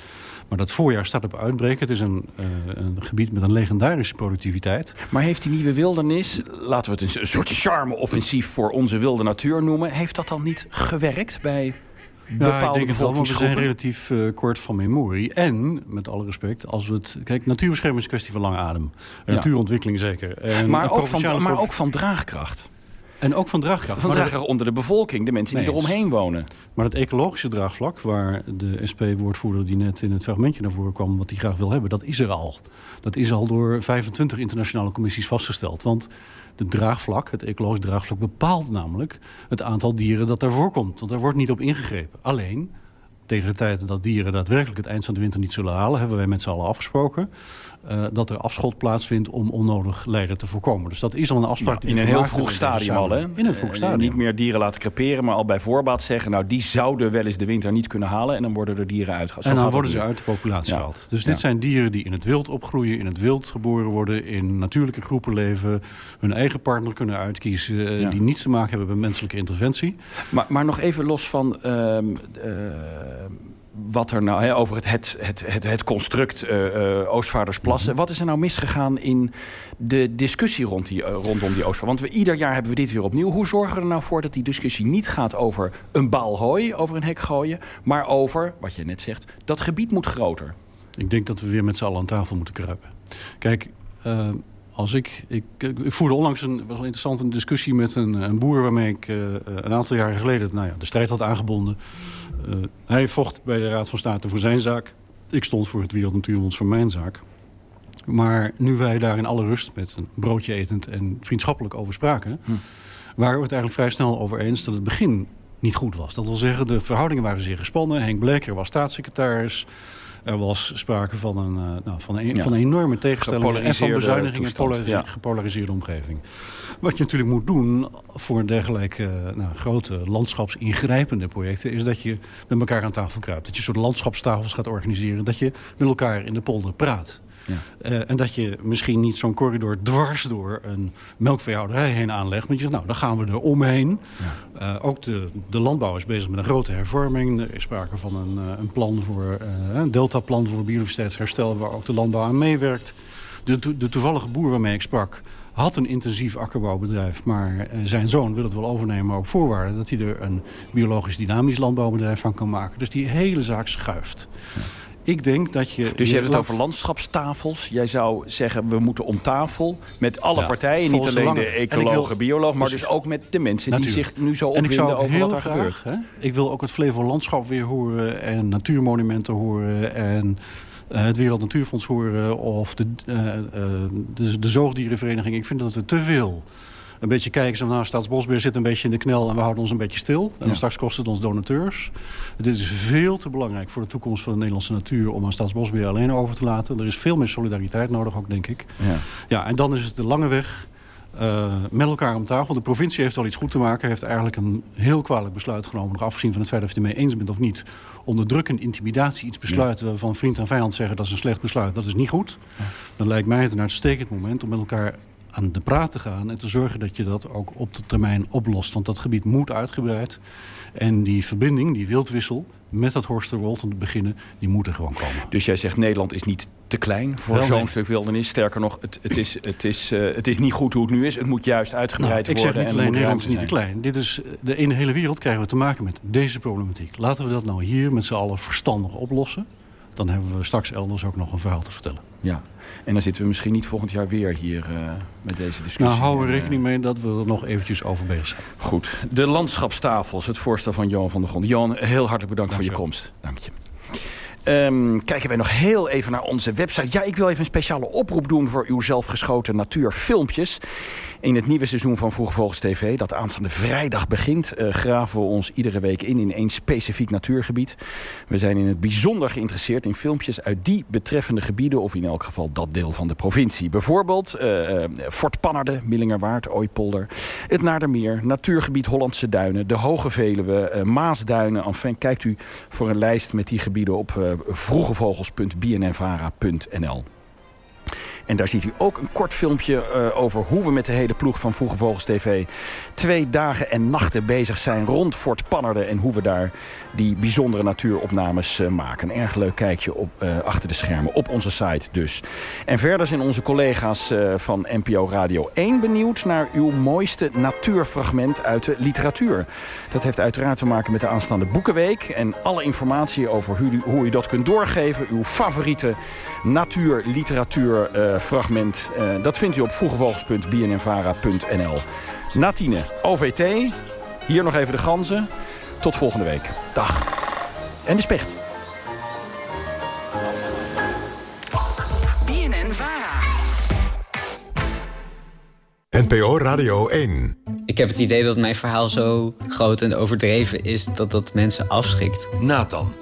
Maar dat voorjaar staat op uitbreken. Het is een, een gebied met een legendarische productiviteit. Maar heeft die nieuwe wildernis, laten we het een soort charme-offensief voor onze wilde natuur noemen, heeft dat dan niet gewerkt bij bepaalde ja, ik denk het wel, we zijn relatief eh, kort van memorie. En, met alle respect, als we het... Kijk, natuurbescherming is een kwestie van lange adem. Ja. Natuurontwikkeling zeker. En maar, ook van, maar ook van draagkracht. En ook van draagkracht. Van draagkracht onder de bevolking, de mensen die eromheen wonen. Maar het ecologische draagvlak, waar de SP-woordvoerder die net in het fragmentje naar voren kwam, wat hij graag wil hebben, dat is er al. Dat is al door 25 internationale commissies vastgesteld. Want de draagvlak, het ecologisch draagvlak, bepaalt namelijk het aantal dieren dat daarvoor komt. Want daar wordt niet op ingegrepen. Alleen, tegen de tijd dat dieren daadwerkelijk het eind van de winter niet zullen halen, hebben wij met z'n allen afgesproken eh, dat er afschot plaatsvindt om onnodig lijden te voorkomen. Dus dat is al een afspraak. die In een heel vroeg stadium al, hè? In een vroeg Eh, stadium. Niet meer dieren laten creperen, maar al bij voorbaat zeggen... nou, die zouden wel eens de winter niet kunnen halen... en dan worden er dieren uitgehaald. En dan worden ze uit de populatie Ja. gehaald. Dus Ja. dit zijn dieren die in het wild opgroeien, in het wild geboren worden, in natuurlijke groepen leven, hun eigen partner kunnen uitkiezen, eh, Ja. die niets te maken hebben met menselijke interventie. Maar, maar nog even los van ehm, eh, wat er nou hè, over het, het, het, het, het construct eh, eh, Oostvaardersplassen. Wat is er nou misgegaan in de discussie rond die, eh, rondom die Oostvaarders? Want we, ieder jaar hebben we dit weer opnieuw. Hoe zorgen we er nou voor dat die discussie niet gaat over een baal hooi, over een hek gooien, maar over, wat je net zegt, dat gebied moet groter? Ik denk dat we weer met z'n allen aan tafel moeten kruipen. Kijk, eh, als ik, ik, ik voerde onlangs een was wel interessante discussie met een, een boer waarmee ik eh, een aantal jaren geleden nou ja, de strijd had aangebonden. Eh, hij vocht bij de Raad van State voor zijn zaak. Ik stond voor het Wereld Natuurfonds voor mijn zaak. Maar nu wij daar in alle rust met een broodje etend en vriendschappelijk over spraken... waren we het eigenlijk vrij snel over eens dat het begin niet goed was. Dat wil zeggen, de verhoudingen waren zeer gespannen. Henk Bleker was staatssecretaris. Er was sprake van een, eh, nou, van een, Ja. van een enorme tegenstelling en van bezuinigingen en toestand, polariseerde, ja. gepolariseerde omgeving. Wat je natuurlijk moet doen voor dergelijke eh, nou, grote landschapsingrijpende projecten... is dat je met elkaar aan tafel kruipt. Dat je soort landschapstafels gaat organiseren. Dat je met elkaar in de polder praat. Ja. Eh, en dat je misschien niet zo'n corridor dwars door een melkveehouderij heen aanlegt. Maar je zegt, nou, dan gaan we er omheen. Eh, ook de, de landbouw is bezig met een grote hervorming. Er is sprake van een, eh, een plan voor, een deltaplan voor biodiversiteitsherstel... waar ook de landbouw aan meewerkt. De, to- de toevallige boer waarmee ik sprak had een intensief akkerbouwbedrijf... maar zijn zoon wil het wel overnemen, maar op voorwaarde... dat hij er een biologisch dynamisch landbouwbedrijf van kan maken. Dus die hele zaak schuift. Ik denk dat je... Dus je hebt het over landschapstafels. Jij zou zeggen, we moeten om tafel met alle Ja, partijen. Niet alleen de ecologen, wil- biologen... maar dus ook met de mensen die zich nu zo En ik opwinden zou over heel wat er graag, gebeurt. Hè, ik wil ook het Flevo Landschap weer horen en natuurmonumenten horen en eh, het Wereld Natuurfonds horen of de, eh, eh, de, de zoogdierenvereniging. Ik vind dat we te veel een beetje kijken zo nou, Staatsbosbeheer zit een beetje in de knel en we houden ons een beetje stil. En Ja. straks kost het ons donateurs. Dit is veel te belangrijk voor de toekomst van de Nederlandse natuur om aan Staatsbosbeheer alleen over te laten. Er is veel meer solidariteit nodig ook, denk ik. Ja. Ja, en dan is het de lange weg eh, met elkaar om tafel. De provincie heeft al iets goed te maken. Heeft eigenlijk een heel kwalijk besluit genomen. Nog afgezien van het feit of je het ermee eens bent of niet. Onder druk en intimidatie iets besluiten waarvan vriend en vijand zeggen dat is een slecht besluit. Dat is niet goed. Dan lijkt mij het een uitstekend moment om met elkaar aan de praat te gaan. En te zorgen dat je dat ook op de termijn oplost. Want dat gebied moet uitgebreid. En die verbinding, die wildwissel met dat Horsterwold om te beginnen, die moet er gewoon komen. Dus jij zegt Nederland is niet te klein voor zo'n stuk wildernis. Sterker nog, het, het, is, het, is, eh, het is niet goed hoe het nu is. Het moet juist uitgebreid Nou, ik worden. zeg niet en alleen er Nederland is niet te klein. Dit is, de, in de hele wereld krijgen we te maken met deze problematiek. Laten we dat nou hier met z'n allen verstandig oplossen. Dan hebben we straks elders ook nog een verhaal te vertellen. Ja, en dan zitten we misschien niet volgend jaar weer hier eh, met deze discussie. Nou, hou er eh, rekening mee dat we er nog eventjes over bezig zijn. Goed, de landschapstafels, het voorstel van Johan van der Grond. Johan, heel hartelijk bedankt voor je komst. Dank je. Ehm, kijken wij nog heel even naar onze website. Ja, ik wil even een speciale oproep doen voor uw zelfgeschoten natuurfilmpjes. In het nieuwe seizoen van Vroege Vogels TV, dat aanstaande vrijdag begint... eh, graven we ons iedere week in in één specifiek natuurgebied. We zijn in het bijzonder geïnteresseerd in filmpjes uit die betreffende gebieden... of in elk geval dat deel van de provincie. Bijvoorbeeld eh, eh, Fort Pannerden, Millingerwaard, Ooipolder... het Naardermeer, natuurgebied Hollandse Duinen... de Hoge Veluwe, Maasduinen. Enfin, kijkt u voor een lijst met die gebieden op vroegevogels.bnnvara.nl. En daar ziet u ook een kort filmpje eh, over hoe we met de hele ploeg van Vroege Vogels TV... twee dagen en nachten bezig zijn rond Fort Pannerden... en hoe we daar die bijzondere natuuropnames eh, maken. Een erg leuk kijkje op, eh, achter de schermen op onze site dus. En verder zijn onze collega's van NPO Radio 1 benieuwd... naar uw mooiste natuurfragment uit de literatuur. Dat heeft uiteraard te maken met de aanstaande Boekenweek... en alle informatie over hoe u, hoe u dat kunt doorgeven... uw favoriete natuurliteratuurfragment... eh, dat vindt u op vroegevogels.bnnvara.nl. Natine, OVT. Hier nog even de ganzen. Tot volgende week. Dag. En de specht. NPO Radio 1. Ik heb het idee dat mijn verhaal zo groot en overdreven is dat dat mensen afschrikt. Nathan,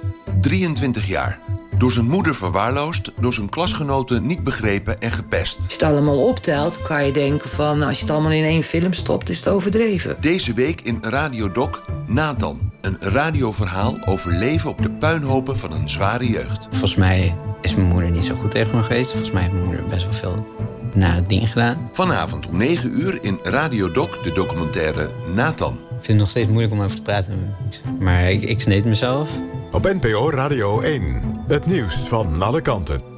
23 jaar. Door zijn moeder verwaarloosd, door zijn klasgenoten niet begrepen en gepest. Als je het allemaal optelt, kan je denken van... als je het allemaal in één film stopt, is het overdreven. Deze week in Radio Doc Nathan. Een radioverhaal over leven op de puinhopen van een zware jeugd. Volgens mij is mijn moeder niet zo goed tegen me geweest. Volgens mij heeft mijn moeder best wel veel nare dingen gedaan. Vanavond om 9 uur in Radio Doc de documentaire Nathan. Ik vind het nog steeds moeilijk om over te praten. Maar ik, ik sneed mezelf. Op NPO Radio 1. Het nieuws van alle kanten.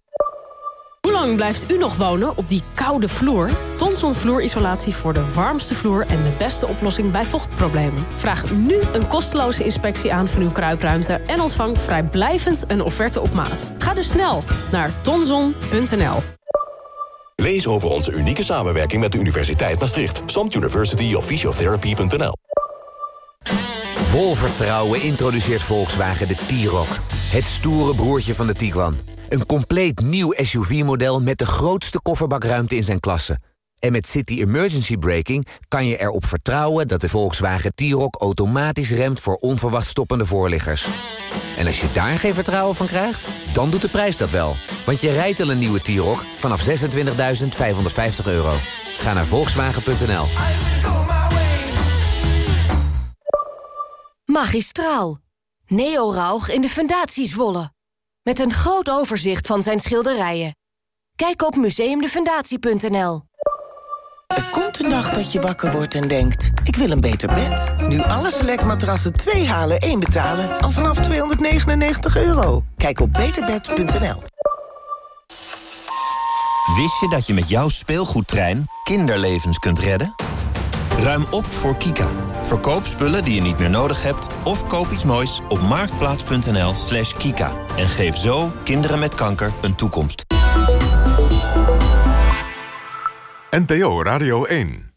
lang blijft u nog wonen op die koude vloer? Tonson vloerisolatie voor de warmste vloer en de beste oplossing bij vochtproblemen. Vraag nu een kosteloze inspectie aan van uw kruipruimte en ontvang vrijblijvend een offerte op maat. Ga dus snel naar tonson.nl. Lees over onze unieke samenwerking met de Universiteit Maastricht. SOMT University of Physiotherapy.nl Vol vertrouwen introduceert Volkswagen de T-Roc. Het stoere broertje van de Tiguan. Een compleet nieuw SUV-model met de grootste kofferbakruimte in zijn klasse. En met City Emergency Braking kan je erop vertrouwen... dat de Volkswagen T-Roc automatisch remt voor onverwacht stoppende voorliggers. En als je daar geen vertrouwen van krijgt, dan doet de prijs dat wel. Want je rijdt al een nieuwe T-Roc vanaf 26.550 euro. Ga naar Volkswagen.nl. Magistraal. Neo Rauch in de Fundatie Zwolle. Met een groot overzicht van zijn schilderijen. Kijk op museumdefundatie.nl. Er komt een dag dat je wakker wordt en denkt... ik wil een beter bed. Nu alle selectmatrassen 2 halen, 1 betalen. Al vanaf 299 euro. Kijk op beterbed.nl. Wist je dat je met jouw speelgoedtrein kinderlevens kunt redden? Ruim op voor Kika. Verkoop spullen die je niet meer nodig hebt... of koop iets moois op marktplaats.nl slash kika. En geef zo kinderen met kanker een toekomst. NPO Radio 1